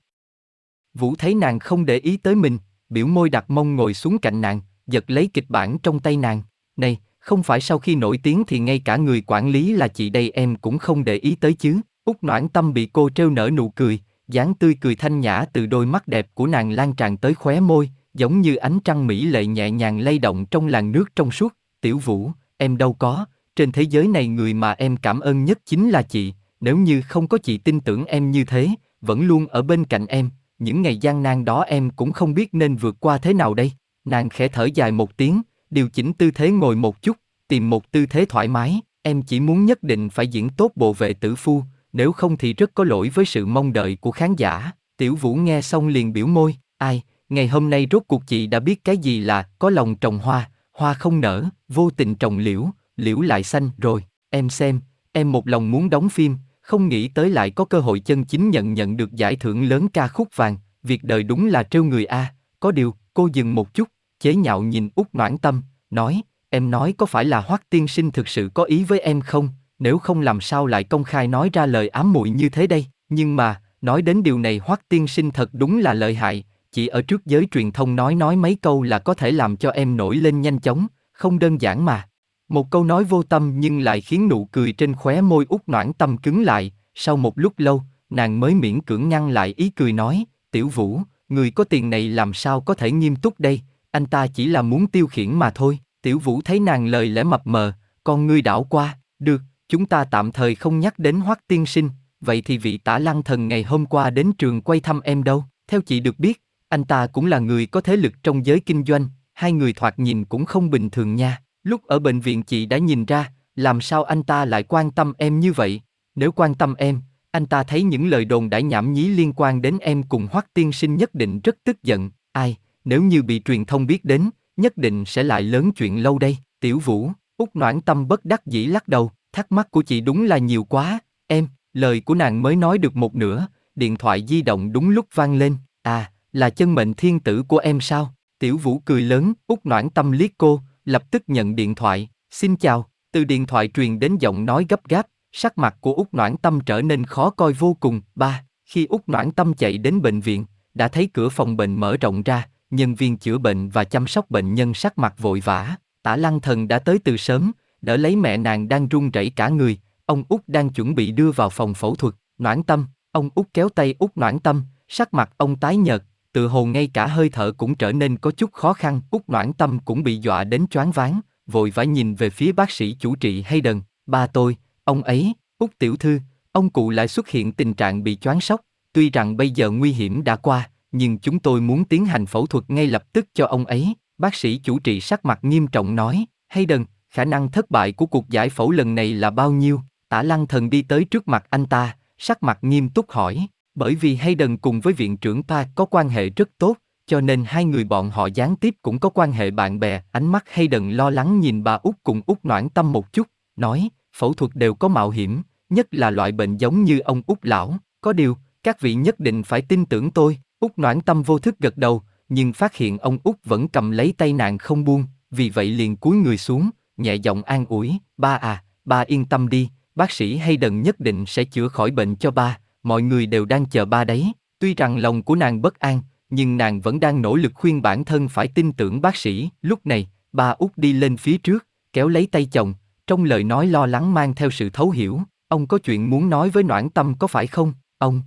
Vũ thấy nàng không để ý tới mình, biểu môi đặt mông ngồi xuống cạnh nàng, giật lấy kịch bản trong tay nàng. Này, không phải sau khi nổi tiếng thì ngay cả người quản lý là chị đây em cũng không để ý tới chứ. Úc noãn tâm bị cô trêu nở nụ cười, dáng tươi cười thanh nhã từ đôi mắt đẹp của nàng lan tràn tới khóe môi, giống như ánh trăng mỹ lệ nhẹ nhàng lay động trong làn nước trong suốt. Tiểu Vũ, em đâu có, trên thế giới này người mà em cảm ơn nhất chính là chị, nếu như không có chị tin tưởng em như thế, vẫn luôn ở bên cạnh em, những ngày gian nan đó em cũng không biết nên vượt qua thế nào đây. Nàng khẽ thở dài một tiếng, điều chỉnh tư thế ngồi một chút, tìm một tư thế thoải mái, em chỉ muốn nhất định phải diễn tốt bộ vệ tử phu, nếu không thì rất có lỗi với sự mong đợi của khán giả. Tiểu Vũ nghe xong liền biểu môi, ai, ngày hôm nay rốt cuộc chị đã biết cái gì là có lòng trồng hoa, hoa không nở, vô tình trồng liễu, liễu lại xanh. Rồi, em xem, em một lòng muốn đóng phim, không nghĩ tới lại có cơ hội chân chính nhận nhận được giải thưởng lớn ca khúc vàng, việc đời đúng là trêu người a. Có điều, cô dừng một chút, chế nhạo nhìn út noãn tâm, nói, em nói có phải là Hoắc tiên sinh thực sự có ý với em không, nếu không làm sao lại công khai nói ra lời ám muội như thế đây, nhưng mà, nói đến điều này Hoắc tiên sinh thật đúng là lợi hại, chỉ ở trước giới truyền thông nói nói mấy câu là có thể làm cho em nổi lên nhanh chóng, không đơn giản mà. Một câu nói vô tâm nhưng lại khiến nụ cười trên khóe môi út noãn tâm cứng lại, sau một lúc lâu, nàng mới miễn cưỡng ngăn lại ý cười nói, tiểu vũ, người có tiền này làm sao có thể nghiêm túc đây, anh ta chỉ là muốn tiêu khiển mà thôi. Tiểu Vũ thấy nàng lời lẽ mập mờ, con ngươi đảo qua, được, chúng ta tạm thời không nhắc đến Hoắc tiên sinh, vậy thì vị tả lăng thần ngày hôm qua đến trường quay thăm em đâu? Theo chị được biết, anh ta cũng là người có thế lực trong giới kinh doanh, hai người thoạt nhìn cũng không bình thường nha. Lúc ở bệnh viện chị đã nhìn ra, làm sao anh ta lại quan tâm em như vậy? Nếu quan tâm em, anh ta thấy những lời đồn đã nhảm nhí liên quan đến em cùng Hoắc tiên sinh nhất định rất tức giận. Ai, nếu như bị truyền thông biết đến, nhất định sẽ lại lớn chuyện lâu đây. Tiểu Vũ, Úc noãn tâm bất đắc dĩ lắc đầu, thắc mắc của chị đúng là nhiều quá, em, lời của nàng mới nói được một nửa, điện thoại di động đúng lúc vang lên, à, là chân mệnh thiên tử của em sao? Tiểu Vũ cười lớn, út noãn tâm liếc cô, lập tức nhận điện thoại, xin chào, từ điện thoại truyền đến giọng nói gấp gáp, sắc mặt của út noãn tâm trở nên khó coi vô cùng. Ba, khi út noãn tâm chạy đến bệnh viện, đã thấy cửa phòng bệnh mở rộng ra, nhân viên chữa bệnh và chăm sóc bệnh nhân sắc mặt vội vã. Tả lăng thần đã tới từ sớm, đỡ lấy mẹ nàng đang run rẩy cả người, ông út đang chuẩn bị đưa vào phòng phẫu thuật, noãn tâm, ông út kéo tay út noãn tâm, sắc mặt ông tái nhợt, tự hồ ngay cả hơi thở cũng trở nên có chút khó khăn, út noãn tâm cũng bị dọa đến choáng váng, vội vã nhìn về phía bác sĩ chủ trị hay đần, ba tôi, ông ấy, út tiểu thư, ông cụ lại xuất hiện tình trạng bị choáng sốc, tuy rằng bây giờ nguy hiểm đã qua, nhưng chúng tôi muốn tiến hành phẫu thuật ngay lập tức cho ông ấy. Bác sĩ chủ trị sắc mặt nghiêm trọng nói, hay đần, khả năng thất bại của cuộc giải phẫu lần này là bao nhiêu? Tả lăng thần đi tới trước mặt anh ta, sắc mặt nghiêm túc hỏi, bởi vì Hayden cùng với viện trưởng ta có quan hệ rất tốt, cho nên hai người bọn họ gián tiếp cũng có quan hệ bạn bè. Ánh mắt Hayden lo lắng nhìn bà út cùng út noãn tâm một chút, nói, phẫu thuật đều có mạo hiểm, nhất là loại bệnh giống như ông út lão. Có điều, các vị nhất định phải tin tưởng tôi, Úc noãn tâm vô thức gật đầu, nhưng phát hiện ông Úc vẫn cầm lấy tay nàng không buông, vì vậy liền cúi người xuống, nhẹ giọng an ủi, ba à, ba yên tâm đi, bác sĩ Hayden đần nhất định sẽ chữa khỏi bệnh cho ba, mọi người đều đang chờ ba đấy. Tuy rằng lòng của nàng bất an, nhưng nàng vẫn đang nỗ lực khuyên bản thân phải tin tưởng bác sĩ. Lúc này, ba út đi lên phía trước, kéo lấy tay chồng, trong lời nói lo lắng mang theo sự thấu hiểu, ông có chuyện muốn nói với Noãn Tâm có phải không, ông?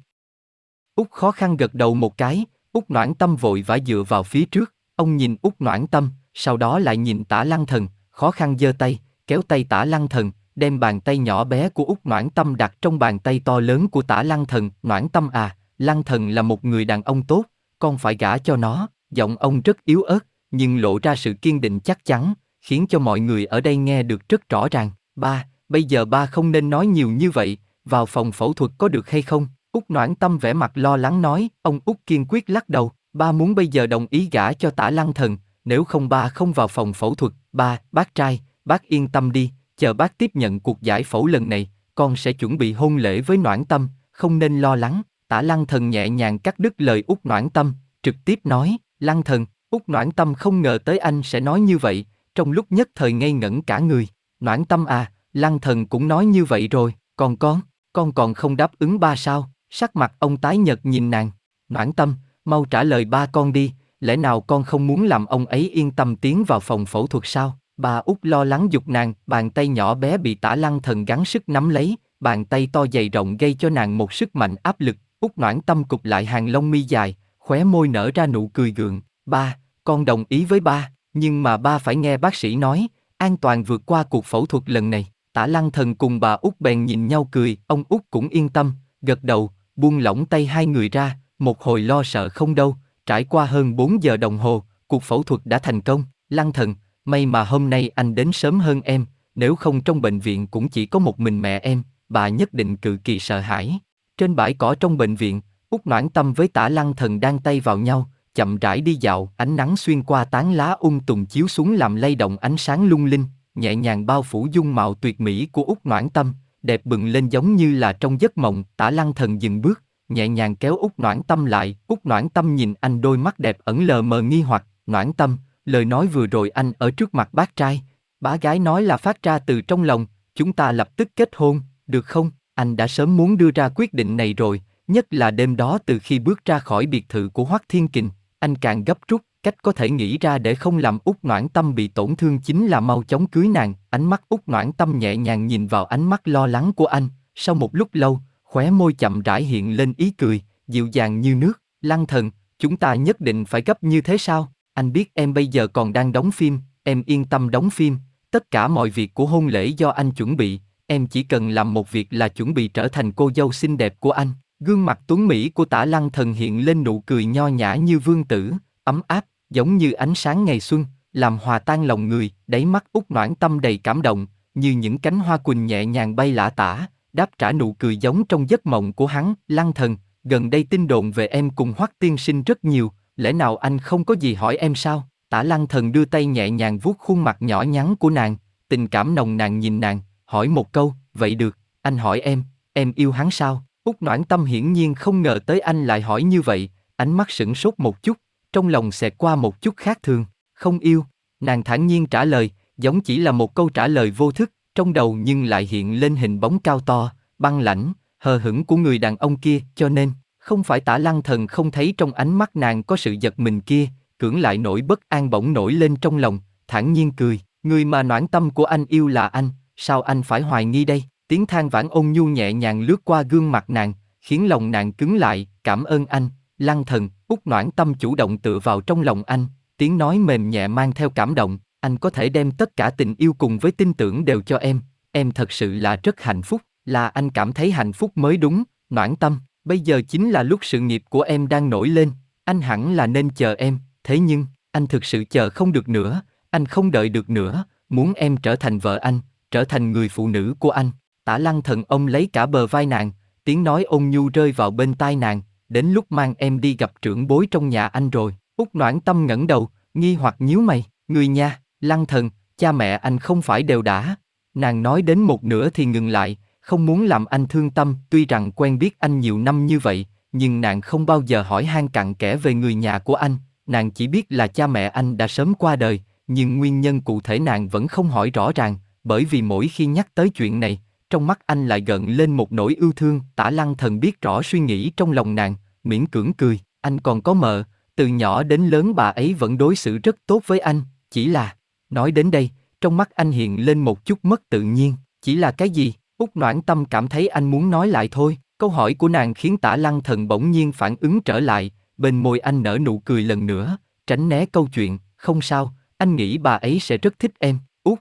Út khó khăn gật đầu một cái, Út Noãn Tâm vội vã dựa vào phía trước, ông nhìn Út Noãn Tâm, sau đó lại nhìn tả lăng thần, khó khăn giơ tay, kéo tay tả lăng thần, đem bàn tay nhỏ bé của Út Noãn Tâm đặt trong bàn tay to lớn của tả lăng thần, Noãn Tâm à, lăng thần là một người đàn ông tốt, con phải gả cho nó, giọng ông rất yếu ớt, nhưng lộ ra sự kiên định chắc chắn, khiến cho mọi người ở đây nghe được rất rõ ràng. Ba, bây giờ ba không nên nói nhiều như vậy, vào phòng phẫu thuật có được hay không? Út Noãn Tâm vẻ mặt lo lắng nói, ông Út kiên quyết lắc đầu, ba muốn bây giờ đồng ý gả cho tả lăng thần, nếu không ba không vào phòng phẫu thuật, ba, bác trai, bác yên tâm đi, chờ bác tiếp nhận cuộc giải phẫu lần này, con sẽ chuẩn bị hôn lễ với Noãn Tâm, không nên lo lắng. Tả Lăng Thần nhẹ nhàng cắt đứt lời Út Noãn Tâm, trực tiếp nói, Lăng Thần, Út Noãn Tâm không ngờ tới anh sẽ nói như vậy, trong lúc nhất thời ngây ngẩn cả người. Noãn Tâm à, Lăng Thần cũng nói như vậy rồi, còn con, con còn không đáp ứng ba sao? Sắc mặt ông tái nhợt nhìn nàng. Noãn Tâm, mau trả lời ba con đi, lẽ nào con không muốn làm ông ấy yên tâm tiến vào phòng phẫu thuật sao? Bà út lo lắng dục nàng, bàn tay nhỏ bé bị tả lăng thần gắng sức nắm lấy, bàn tay to dày rộng gây cho nàng một sức mạnh áp lực, út noãn tâm cục lại hàng lông mi dài, khóe môi nở ra nụ cười gượng. Ba, con đồng ý với ba, nhưng mà ba phải nghe bác sĩ nói, an toàn vượt qua cuộc phẫu thuật lần này. Tả lăng thần cùng bà út bèn nhìn nhau cười, ông út cũng yên tâm, gật đầu, buông lỏng tay hai người ra, một hồi lo sợ không đâu, trải qua hơn 4 giờ đồng hồ, cuộc phẫu thuật đã thành công, lăng thần, may mà hôm nay anh đến sớm hơn em, nếu không trong bệnh viện cũng chỉ có một mình mẹ em, bà nhất định cực kỳ sợ hãi. Trên bãi cỏ trong bệnh viện, Út Noãn Tâm với tả lăng thần đang tay vào nhau, chậm rãi đi dạo, ánh nắng xuyên qua tán lá ung tùng chiếu xuống làm lay động ánh sáng lung linh, nhẹ nhàng bao phủ dung mạo tuyệt mỹ của Út Noãn Tâm, đẹp bừng lên giống như là trong giấc mộng, tả lăng thần dừng bước, nhẹ nhàng kéo Út Noãn Tâm lại, Út Noãn Tâm nhìn anh đôi mắt đẹp ẩn lờ mờ nghi hoặc, Noãn Tâm, lời nói vừa rồi anh ở trước mặt bác trai, bá gái nói là phát ra từ trong lòng, chúng ta lập tức kết hôn, được không? Anh đã sớm muốn đưa ra quyết định này rồi, nhất là đêm đó từ khi bước ra khỏi biệt thự của Hoắc Thiên Kình, anh càng gấp rút, cách có thể nghĩ ra để không làm út noãn tâm bị tổn thương chính là mau chóng cưới nàng, ánh mắt út noãn tâm nhẹ nhàng nhìn vào ánh mắt lo lắng của anh, sau một lúc lâu, khóe môi chậm rãi hiện lên ý cười, dịu dàng như nước, lăng thần, chúng ta nhất định phải gấp như thế sao? Anh biết em bây giờ còn đang đóng phim, em yên tâm đóng phim, tất cả mọi việc của hôn lễ do anh chuẩn bị, em chỉ cần làm một việc là chuẩn bị trở thành cô dâu xinh đẹp của anh. Gương mặt tuấn Mỹ của tả lăng thần hiện lên nụ cười nho nhã như vương tử, ấm áp, giống như ánh sáng ngày xuân, làm hòa tan lòng người, đáy mắt út noãn tâm đầy cảm động, như những cánh hoa quỳnh nhẹ nhàng bay lả tả, đáp trả nụ cười giống trong giấc mộng của hắn, lăng thần, gần đây tin đồn về em cùng hoắc tiên sinh rất nhiều, lẽ nào anh không có gì hỏi em sao? Tả lăng thần đưa tay nhẹ nhàng vuốt khuôn mặt nhỏ nhắn của nàng, tình cảm nồng nàn nhìn nàng, hỏi một câu, vậy được, anh hỏi em, em yêu hắn sao? Úc Noãn Tâm hiển nhiên không ngờ tới anh lại hỏi như vậy, ánh mắt sửng sốt một chút, trong lòng xẹt qua một chút khác thường, không yêu, nàng thản nhiên trả lời, giống chỉ là một câu trả lời vô thức, trong đầu nhưng lại hiện lên hình bóng cao to, băng lãnh, hờ hững của người đàn ông kia, cho nên, không phải tả lăng thần không thấy trong ánh mắt nàng có sự giật mình kia, cưỡng lại nỗi bất an bỗng nổi lên trong lòng, thản nhiên cười, người mà noãn tâm của anh yêu là anh, sao anh phải hoài nghi đây? Tiếng than vãn ôn nhu nhẹ nhàng lướt qua gương mặt nàng, khiến lòng nàng cứng lại, cảm ơn anh, lăng thần, út noãn tâm chủ động tựa vào trong lòng anh, tiếng nói mềm nhẹ mang theo cảm động, anh có thể đem tất cả tình yêu cùng với tin tưởng đều cho em, em thật sự là rất hạnh phúc, là anh cảm thấy hạnh phúc mới đúng, noãn tâm, bây giờ chính là lúc sự nghiệp của em đang nổi lên, anh hẳn là nên chờ em, thế nhưng, anh thực sự chờ không được nữa, anh không đợi được nữa, muốn em trở thành vợ anh, trở thành người phụ nữ của anh. Tả lăng thần ông lấy cả bờ vai nàng, tiếng nói ôn nhu rơi vào bên tai nàng, đến lúc mang em đi gặp trưởng bối trong nhà anh rồi. Út noãn tâm ngẩng đầu, nghi hoặc nhíu mày, người nha, lăng thần, cha mẹ anh không phải đều đã. Nàng nói đến một nửa thì ngừng lại, không muốn làm anh thương tâm, tuy rằng quen biết anh nhiều năm như vậy, nhưng nàng không bao giờ hỏi han cặn kẽ về người nhà của anh, nàng chỉ biết là cha mẹ anh đã sớm qua đời, nhưng nguyên nhân cụ thể nàng vẫn không hỏi rõ ràng, bởi vì mỗi khi nhắc tới chuyện này, trong mắt anh lại gợn lên một nỗi yêu thương, tả lăng thần biết rõ suy nghĩ trong lòng nàng, miễn cưỡng cười, anh còn có mợ, từ nhỏ đến lớn bà ấy vẫn đối xử rất tốt với anh, chỉ là, nói đến đây, trong mắt anh hiện lên một chút mất tự nhiên, chỉ là cái gì? Úc Noãn Tâm cảm thấy anh muốn nói lại thôi, câu hỏi của nàng khiến tả lăng thần bỗng nhiên phản ứng trở lại, bên môi anh nở nụ cười lần nữa, tránh né câu chuyện, không sao, anh nghĩ bà ấy sẽ rất thích em, Úc.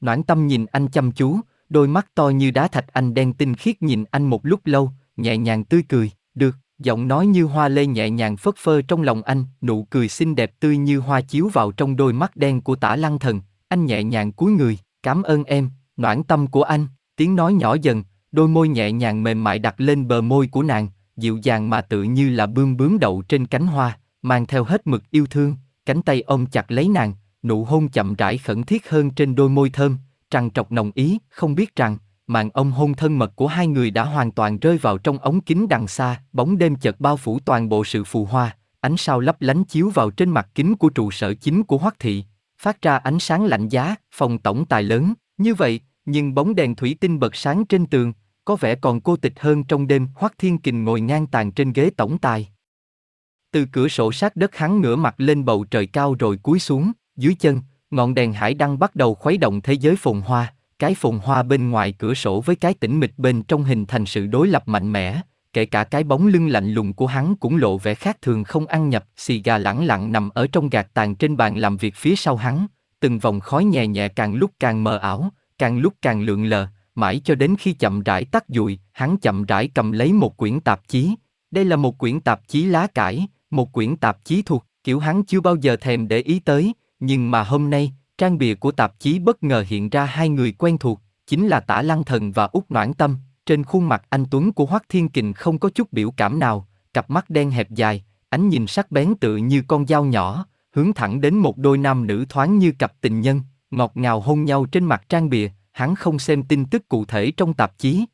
Noãn Tâm nhìn anh chăm chú, đôi mắt to như đá thạch anh đen tinh khiết nhìn anh một lúc lâu, nhẹ nhàng tươi cười, được, giọng nói như hoa lê nhẹ nhàng phất phơ trong lòng anh, nụ cười xinh đẹp tươi như hoa chiếu vào trong đôi mắt đen của tả lăng thần, anh nhẹ nhàng cúi người, cảm ơn em, noãn tâm của anh, tiếng nói nhỏ dần, đôi môi nhẹ nhàng mềm mại đặt lên bờ môi của nàng, dịu dàng mà tự như là bươm bướm đậu trên cánh hoa, mang theo hết mực yêu thương, cánh tay ôm chặt lấy nàng, nụ hôn chậm rãi khẩn thiết hơn trên đôi môi thơm, trằn trọc nồng ý, không biết rằng, màn ông hôn thân mật của hai người đã hoàn toàn rơi vào trong ống kính đằng xa, bóng đêm chợt bao phủ toàn bộ sự phù hoa, ánh sao lấp lánh chiếu vào trên mặt kính của trụ sở chính của Hoắc thị, phát ra ánh sáng lạnh giá, phòng tổng tài lớn, như vậy, nhưng bóng đèn thủy tinh bật sáng trên tường, có vẻ còn cô tịch hơn trong đêm, Hoắc Thiên Kình ngồi ngang tàn trên ghế tổng tài. Từ cửa sổ sát đất hắn ngửa mặt lên bầu trời cao rồi cúi xuống, dưới chân, ngọn đèn hải đăng bắt đầu khuấy động thế giới phồn hoa, cái phồn hoa bên ngoài cửa sổ với cái tĩnh mịch bên trong hình thành sự đối lập mạnh mẽ, kể cả cái bóng lưng lạnh lùng của hắn cũng lộ vẻ khác thường không ăn nhập, xì gà lẳng lặng nằm ở trong gạt tàn trên bàn làm việc phía sau hắn, từng vòng khói nhẹ nhẹ càng lúc càng mờ ảo, càng lúc càng lượn lờ, mãi cho đến khi chậm rãi tắt dùi, hắn chậm rãi cầm lấy một quyển tạp chí. Đây là một quyển tạp chí lá cải, một quyển tạp chí thuộc kiểu hắn chưa bao giờ thèm để ý tới, nhưng mà hôm nay, trang bìa của tạp chí bất ngờ hiện ra hai người quen thuộc, chính là Tả Lăng Thần và Úc Noãn Tâm. Trên khuôn mặt anh Tuấn của Hoắc Thiên Kình không có chút biểu cảm nào, cặp mắt đen hẹp dài, ánh nhìn sắc bén tự như con dao nhỏ, hướng thẳng đến một đôi nam nữ thoáng như cặp tình nhân, ngọt ngào hôn nhau trên mặt trang bìa, hắn không xem tin tức cụ thể trong tạp chí.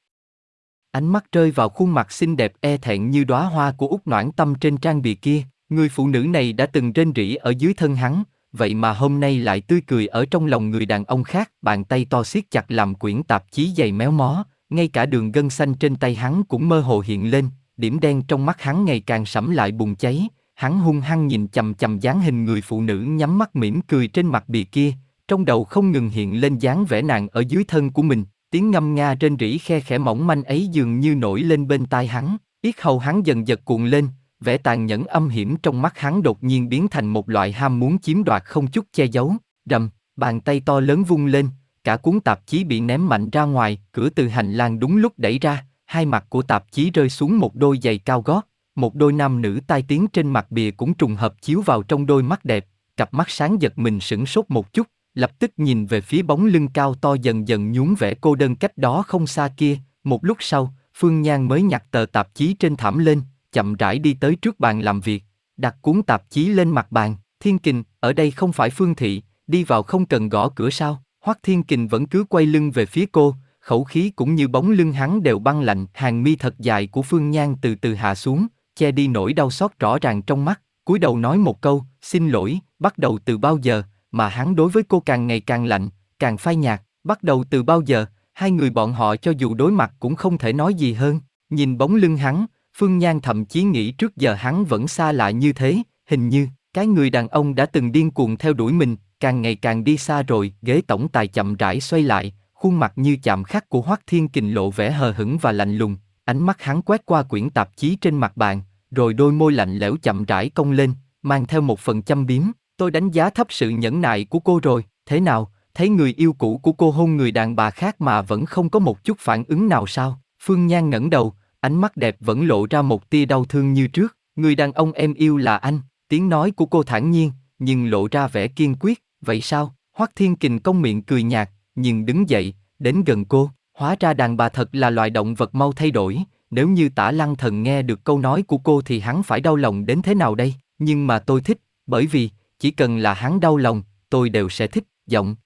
Ánh mắt rơi vào khuôn mặt xinh đẹp e thẹn như đóa hoa của Úc Noãn Tâm trên trang bìa kia, người phụ nữ này đã từng rên rỉ ở dưới thân hắn, vậy mà hôm nay lại tươi cười ở trong lòng người đàn ông khác, bàn tay to siết chặt làm quyển tạp chí dày méo mó, ngay cả đường gân xanh trên tay hắn cũng mơ hồ hiện lên, điểm đen trong mắt hắn ngày càng sẫm lại bùng cháy, hắn hung hăng nhìn chầm chầm dáng hình người phụ nữ nhắm mắt mỉm cười trên mặt bìa kia, trong đầu không ngừng hiện lên dáng vẻ nàng ở dưới thân của mình, tiếng ngâm nga trên rỉ khe khẽ mỏng manh ấy dường như nổi lên bên tai hắn, yết hầu hắn dần giật cuộn lên, vẻ tàn nhẫn âm hiểm trong mắt hắn đột nhiên biến thành một loại ham muốn chiếm đoạt không chút che giấu, rầm, bàn tay to lớn vung lên, cả cuốn tạp chí bị ném mạnh ra ngoài, cửa từ hành lang đúng lúc đẩy ra, hai mặt của tạp chí rơi xuống một đôi giày cao gót, một đôi nam nữ tai tiếng trên mặt bìa cũng trùng hợp chiếu vào trong đôi mắt đẹp, cặp mắt sáng giật mình sửng sốt một chút, lập tức nhìn về phía bóng lưng cao to dần dần nhún vẻ cô đơn cách đó không xa kia, một lúc sau, Phương Nhan mới nhặt tờ tạp chí trên thảm lên, chậm rãi đi tới trước bàn làm việc, đặt cuốn tạp chí lên mặt bàn, Thiên Kình, ở đây không phải Phương Thị, đi vào không cần gõ cửa sao, Hoắc Thiên Kình vẫn cứ quay lưng về phía cô, khẩu khí cũng như bóng lưng hắn đều băng lạnh, hàng mi thật dài của Phương Nhan từ từ hạ xuống, che đi nỗi đau xót rõ ràng trong mắt, cúi đầu nói một câu, xin lỗi, bắt đầu từ bao giờ, mà hắn đối với cô càng ngày càng lạnh, càng phai nhạt, bắt đầu từ bao giờ, hai người bọn họ cho dù đối mặt cũng không thể nói gì hơn, nhìn bóng lưng hắn, Phương Nhan thậm chí nghĩ trước giờ hắn vẫn xa lạ như thế, hình như, cái người đàn ông đã từng điên cuồng theo đuổi mình, càng ngày càng đi xa rồi, ghế tổng tài chậm rãi xoay lại, khuôn mặt như chạm khắc của Hoắc Thiên Kình lộ vẻ hờ hững và lạnh lùng, ánh mắt hắn quét qua quyển tạp chí trên mặt bàn, rồi đôi môi lạnh lẽo chậm rãi cong lên, mang theo một phần châm biếm, tôi đánh giá thấp sự nhẫn nại của cô rồi, thế nào, thấy người yêu cũ của cô hôn người đàn bà khác mà vẫn không có một chút phản ứng nào sao? Phương Nhan ngẩng đầu, ánh mắt đẹp vẫn lộ ra một tia đau thương như trước, người đàn ông em yêu là anh, tiếng nói của cô thản nhiên, nhưng lộ ra vẻ kiên quyết, vậy sao? Hoắc Thiên Kình công miệng cười nhạt, nhưng đứng dậy, đến gần cô, hóa ra đàn bà thật là loài động vật mau thay đổi, nếu như tả lăng thần nghe được câu nói của cô thì hắn phải đau lòng đến thế nào đây, nhưng mà tôi thích, bởi vì, chỉ cần là hắn đau lòng, tôi đều sẽ thích, giọng.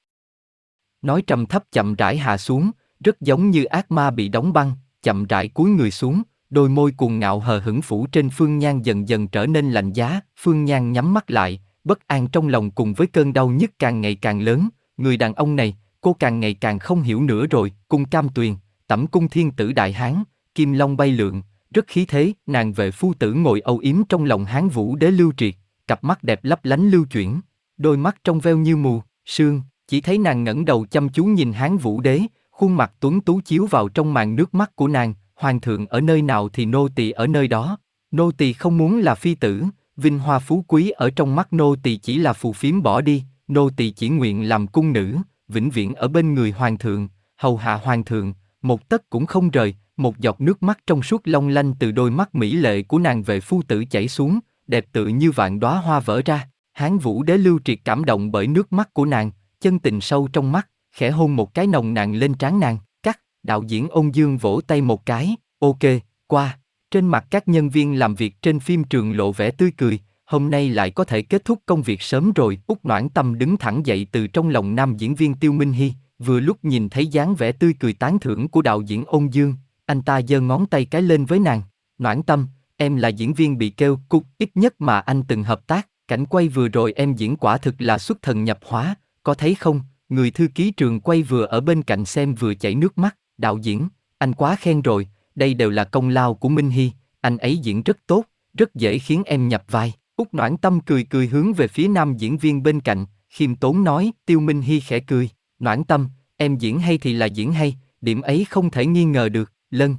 Nói trầm thấp chậm rãi hạ xuống, rất giống như ác ma bị đóng băng, chậm rãi cúi người xuống, đôi môi cuồng ngạo hờ hững phủ trên Phương Nhan dần dần trở nên lạnh giá, Phương Nhan nhắm mắt lại, bất an trong lòng cùng với cơn đau nhức càng ngày càng lớn, người đàn ông này, cô càng ngày càng không hiểu nữa rồi, cung cam tuyền, tẩm cung thiên tử đại hán, kim long bay lượn, rất khí thế, nàng về phu tử ngồi âu yếm trong lòng hán vũ đế lưu triệt, cặp mắt đẹp lấp lánh lưu chuyển, đôi mắt trong veo như mù, sương, chỉ thấy nàng ngẩng đầu chăm chú nhìn Hán Vũ Đế, khuôn mặt tuấn tú chiếu vào trong màn nước mắt của nàng, hoàng thượng ở nơi nào thì nô tỳ ở nơi đó. Nô tỳ không muốn là phi tử, vinh hoa phú quý ở trong mắt nô tỳ chỉ là phù phiếm bỏ đi, nô tỳ chỉ nguyện làm cung nữ, vĩnh viễn ở bên người hoàng thượng, hầu hạ hoàng thượng, một tấc cũng không rời, một giọt nước mắt trong suốt long lanh từ đôi mắt mỹ lệ của nàng về phu tử chảy xuống, đẹp tự như vạn đóa hoa vỡ ra. Hán Vũ Đế lưu triệt cảm động bởi nước mắt của nàng, chân tình sâu trong mắt, khẽ hôn một cái nồng nàn lên trán nàng, cắt, đạo diễn ôn dương vỗ tay một cái, ok, qua. Trên mặt các nhân viên làm việc trên phim trường lộ vẻ tươi cười, hôm nay lại có thể kết thúc công việc sớm rồi. Úc Noãn Tâm đứng thẳng dậy từ trong lòng nam diễn viên Tiêu Minh Hy, vừa lúc nhìn thấy dáng vẻ tươi cười tán thưởng của đạo diễn ôn dương, anh ta giơ ngón tay cái lên với nàng. Noãn Tâm, em là diễn viên bị kêu cục ít nhất mà anh từng hợp tác, cảnh quay vừa rồi em diễn quả thực là xuất thần nhập hóa, có thấy không, người thư ký trường quay vừa ở bên cạnh xem vừa chảy nước mắt, đạo diễn, anh quá khen rồi, đây đều là công lao của Minh Hy, anh ấy diễn rất tốt, rất dễ khiến em nhập vai. Úc Noãn Tâm cười cười hướng về phía nam diễn viên bên cạnh, khiêm tốn nói, Tiêu Minh Hy khẽ cười, Noãn Tâm, em diễn hay thì là diễn hay, điểm ấy không thể nghi ngờ được, lân.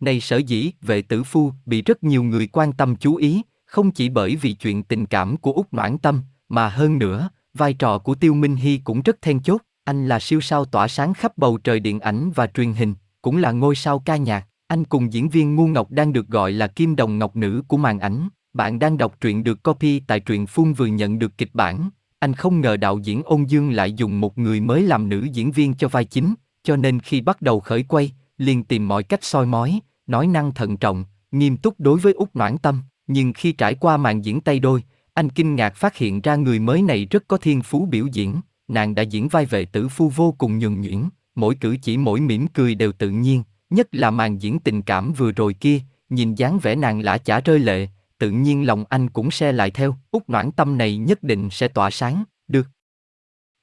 Này sở dĩ, vệ tử phu bị rất nhiều người quan tâm chú ý, không chỉ bởi vì chuyện tình cảm của Úc Noãn Tâm, mà hơn nữa, vai trò của Tiêu Minh Hy cũng rất then chốt, anh là siêu sao tỏa sáng khắp bầu trời điện ảnh và truyền hình, cũng là ngôi sao ca nhạc, anh cùng diễn viên Ngu Ngọc đang được gọi là kim đồng ngọc nữ của màn ảnh. Bạn đang đọc truyện được copy tại truyện phun vừa nhận được kịch bản. Anh không ngờ đạo diễn Ôn Dương lại dùng một người mới làm nữ diễn viên cho vai chính, cho nên khi bắt đầu khởi quay, liền tìm mọi cách soi mói, nói năng thận trọng, nghiêm túc đối với Úc Noãn Tâm. Nhưng khi trải qua màn diễn tay đôi, anh kinh ngạc phát hiện ra người mới này rất có thiên phú biểu diễn. Nàng đã diễn vai vệ tử phu vô cùng nhường nhuyễn, mỗi cử chỉ mỗi mỉm cười đều tự nhiên, nhất là màn diễn tình cảm vừa rồi kia, nhìn dáng vẻ nàng lã chả rơi lệ, tự nhiên lòng anh cũng xe lại theo, út noãn tâm này nhất định sẽ tỏa sáng, được.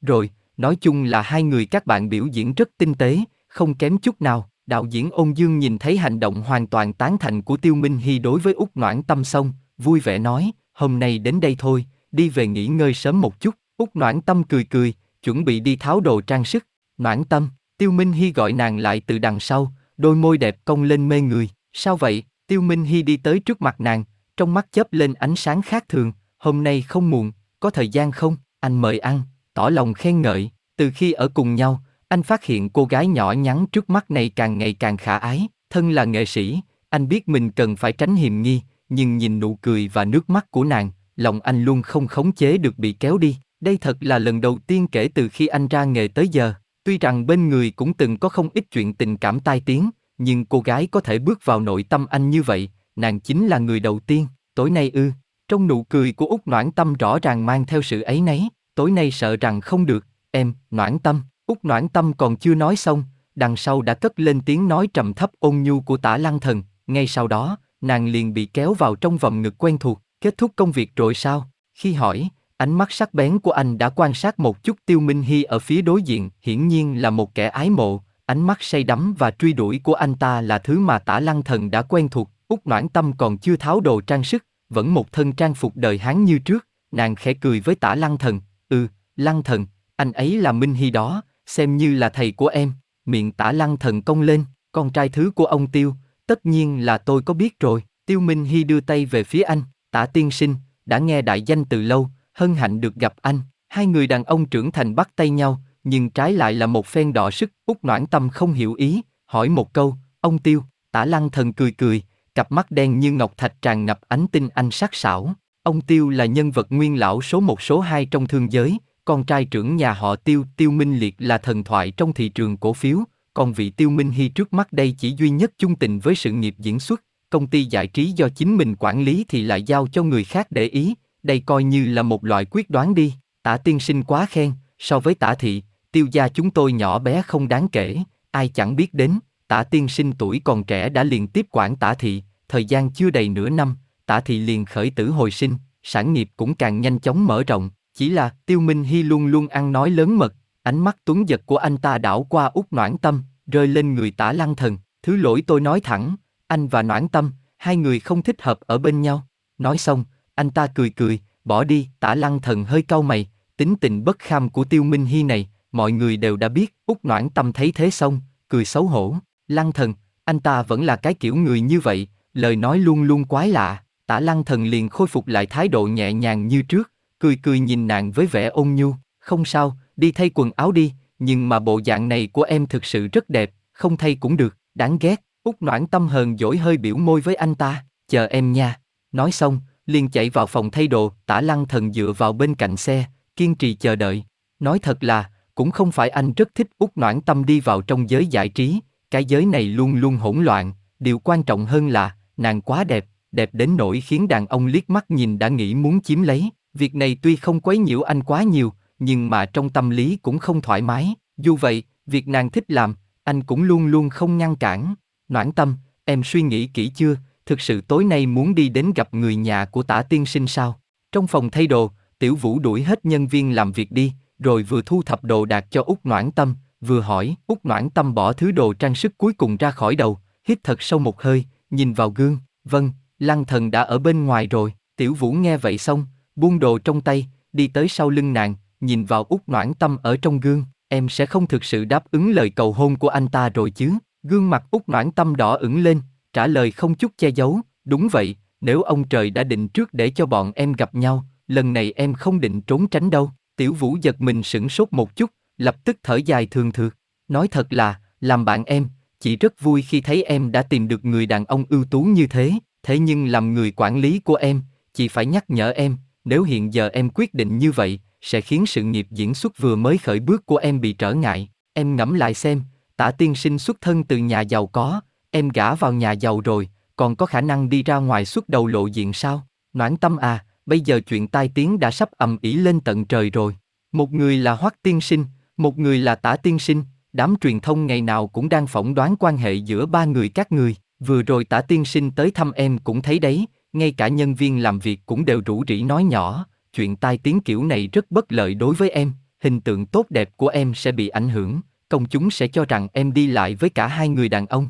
Rồi, nói chung là hai người các bạn biểu diễn rất tinh tế, không kém chút nào. Đạo diễn ôn dương nhìn thấy hành động hoàn toàn tán thành của Tiêu Minh Hy đối với út Noãn Tâm xong, vui vẻ nói, hôm nay đến đây thôi, đi về nghỉ ngơi sớm một chút. út Noãn Tâm cười cười, chuẩn bị đi tháo đồ trang sức. Noãn Tâm, Tiêu Minh Hy gọi nàng lại từ đằng sau, đôi môi đẹp cong lên mê người. Sao vậy? Tiêu Minh Hy đi tới trước mặt nàng, trong mắt chớp lên ánh sáng khác thường. Hôm nay không muộn, có thời gian không? Anh mời ăn, tỏ lòng khen ngợi. Từ khi ở cùng nhau, anh phát hiện cô gái nhỏ nhắn trước mắt này càng ngày càng khả ái. Thân là nghệ sĩ, anh biết mình cần phải tránh hiềm nghi, nhưng nhìn nụ cười và nước mắt của nàng, lòng anh luôn không khống chế được bị kéo đi. Đây thật là lần đầu tiên kể từ khi anh ra nghề tới giờ. Tuy rằng bên người cũng từng có không ít chuyện tình cảm tai tiếng, nhưng cô gái có thể bước vào nội tâm anh như vậy, nàng chính là người đầu tiên, tối nay ư. Trong nụ cười của Úc Noãn Tâm rõ ràng mang theo sự ấy nấy, tối nay sợ rằng không được, em, Noãn Tâm, Úc Noãn Tâm còn chưa nói xong, đằng sau đã cất lên tiếng nói trầm thấp ôn nhu của tả lăng thần, ngay sau đó, nàng liền bị kéo vào trong vòng ngực quen thuộc, kết thúc công việc rồi sao? Khi hỏi, Ánh mắt sắc bén của anh đã quan sát một chút Tiêu Minh Hy ở phía đối diện, hiển nhiên là một kẻ ái mộ, ánh mắt say đắm và truy đuổi của anh ta là thứ mà tả lăng thần đã quen thuộc, Úc noãn tâm còn chưa tháo đồ trang sức, vẫn một thân trang phục đời Hán như trước, nàng khẽ cười với tả lăng thần, ừ, lăng thần, anh ấy là Minh Hy đó, xem như là thầy của em, miệng tả lăng thần cong lên, con trai thứ của ông Tiêu, tất nhiên là tôi có biết rồi, Tiêu Minh Hy đưa tay về phía anh, tả tiên sinh, đã nghe đại danh từ lâu, hân hạnh được gặp anh. Hai người đàn ông trưởng thành bắt tay nhau, nhưng trái lại là một phen đỏ sức. út Noãn Tâm không hiểu ý, hỏi một câu, ông Tiêu, tả lăng thần cười cười, cặp mắt đen như ngọc thạch tràn ngập ánh tinh anh sắc sảo. Ông Tiêu là nhân vật nguyên lão số một số hai trong thương giới, con trai trưởng nhà họ Tiêu, Tiêu Minh Liệt là thần thoại trong thị trường cổ phiếu, còn vị Tiêu Minh Hy trước mắt đây chỉ duy nhất chung tình với sự nghiệp diễn xuất, công ty giải trí do chính mình quản lý thì lại giao cho người khác để ý, đây coi như là một loại quyết đoán đi, tả tiên sinh quá khen, so với tả thị, tiêu gia chúng tôi nhỏ bé không đáng kể, ai chẳng biết đến, tả tiên sinh tuổi còn trẻ đã liền tiếp quản tả thị, thời gian chưa đầy nửa năm, tả thị liền khởi tử hồi sinh, sản nghiệp cũng càng nhanh chóng mở rộng, chỉ là tiêu minh hy luôn luôn ăn nói lớn mật, ánh mắt tuấn giật của anh ta đảo qua út noãn tâm, rơi lên người tả lăng thần, thứ lỗi tôi nói thẳng, anh và noãn tâm, hai người không thích hợp ở bên nhau, nói xong, anh ta cười cười, bỏ đi, tả lăng thần hơi cau mày, tính tình bất kham của Tiêu Minh Hy này, mọi người đều đã biết, út Noãn Tâm thấy thế xong, cười xấu hổ, Lăng Thần, anh ta vẫn là cái kiểu người như vậy, lời nói luôn luôn quái lạ, tả Lăng Thần liền khôi phục lại thái độ nhẹ nhàng như trước, cười cười nhìn nàng với vẻ ôn nhu, không sao, đi thay quần áo đi, nhưng mà bộ dạng này của em thực sự rất đẹp, không thay cũng được, đáng ghét, Úc Noãn Tâm hờn dỗi hơi biểu môi với anh ta, chờ em nha, nói xong, liền chạy vào phòng thay đồ, tả lăng thần dựa vào bên cạnh xe, kiên trì chờ đợi. Nói thật là, cũng không phải anh rất thích út noãn tâm đi vào trong giới giải trí, cái giới này luôn luôn hỗn loạn, điều quan trọng hơn là, nàng quá đẹp, đẹp đến nỗi khiến đàn ông liếc mắt nhìn đã nghĩ muốn chiếm lấy. Việc này tuy không quấy nhiễu anh quá nhiều, nhưng mà trong tâm lý cũng không thoải mái. Dù vậy, việc nàng thích làm, anh cũng luôn luôn không ngăn cản. Noãn tâm, em suy nghĩ kỹ chưa, thực sự tối nay muốn đi đến gặp người nhà của tả tiên sinh sao? Trong phòng thay đồ, Tiểu Vũ đuổi hết nhân viên làm việc đi, rồi vừa thu thập đồ đạc cho Úc Noãn Tâm, vừa hỏi, Úc Noãn Tâm bỏ thứ đồ trang sức cuối cùng ra khỏi đầu, hít thật sâu một hơi, nhìn vào gương, vâng, Lăng Thần đã ở bên ngoài rồi, Tiểu Vũ nghe vậy xong, buông đồ trong tay, đi tới sau lưng nàng, nhìn vào Úc Noãn Tâm ở trong gương, em sẽ không thực sự đáp ứng lời cầu hôn của anh ta rồi chứ, gương mặt Úc Noãn Tâm đỏ ửng lên, trả lời không chút che giấu, đúng vậy, nếu ông trời đã định trước để cho bọn em gặp nhau, lần này em không định trốn tránh đâu. Tiểu Vũ giật mình sửng sốt một chút, lập tức thở dài thường thường, Nói thật là, làm bạn em, chị rất vui khi thấy em đã tìm được người đàn ông ưu tú như thế, thế nhưng làm người quản lý của em, chị phải nhắc nhở em, nếu hiện giờ em quyết định như vậy, sẽ khiến sự nghiệp diễn xuất vừa mới khởi bước của em bị trở ngại. Em ngẫm lại xem, tả tiên sinh xuất thân từ nhà giàu có, em gả vào nhà giàu rồi, còn có khả năng đi ra ngoài xuất đầu lộ diện sao? Noãn tâm à, bây giờ chuyện tai tiếng đã sắp ầm ĩ lên tận trời rồi. Một người là Hoắc tiên sinh, một người là Tả tiên sinh, đám truyền thông ngày nào cũng đang phỏng đoán quan hệ giữa ba người các người. Vừa rồi Tả tiên sinh tới thăm em cũng thấy đấy, ngay cả nhân viên làm việc cũng đều rủ rỉ nói nhỏ, chuyện tai tiếng kiểu này rất bất lợi đối với em, hình tượng tốt đẹp của em sẽ bị ảnh hưởng, công chúng sẽ cho rằng em đi lại với cả hai người đàn ông.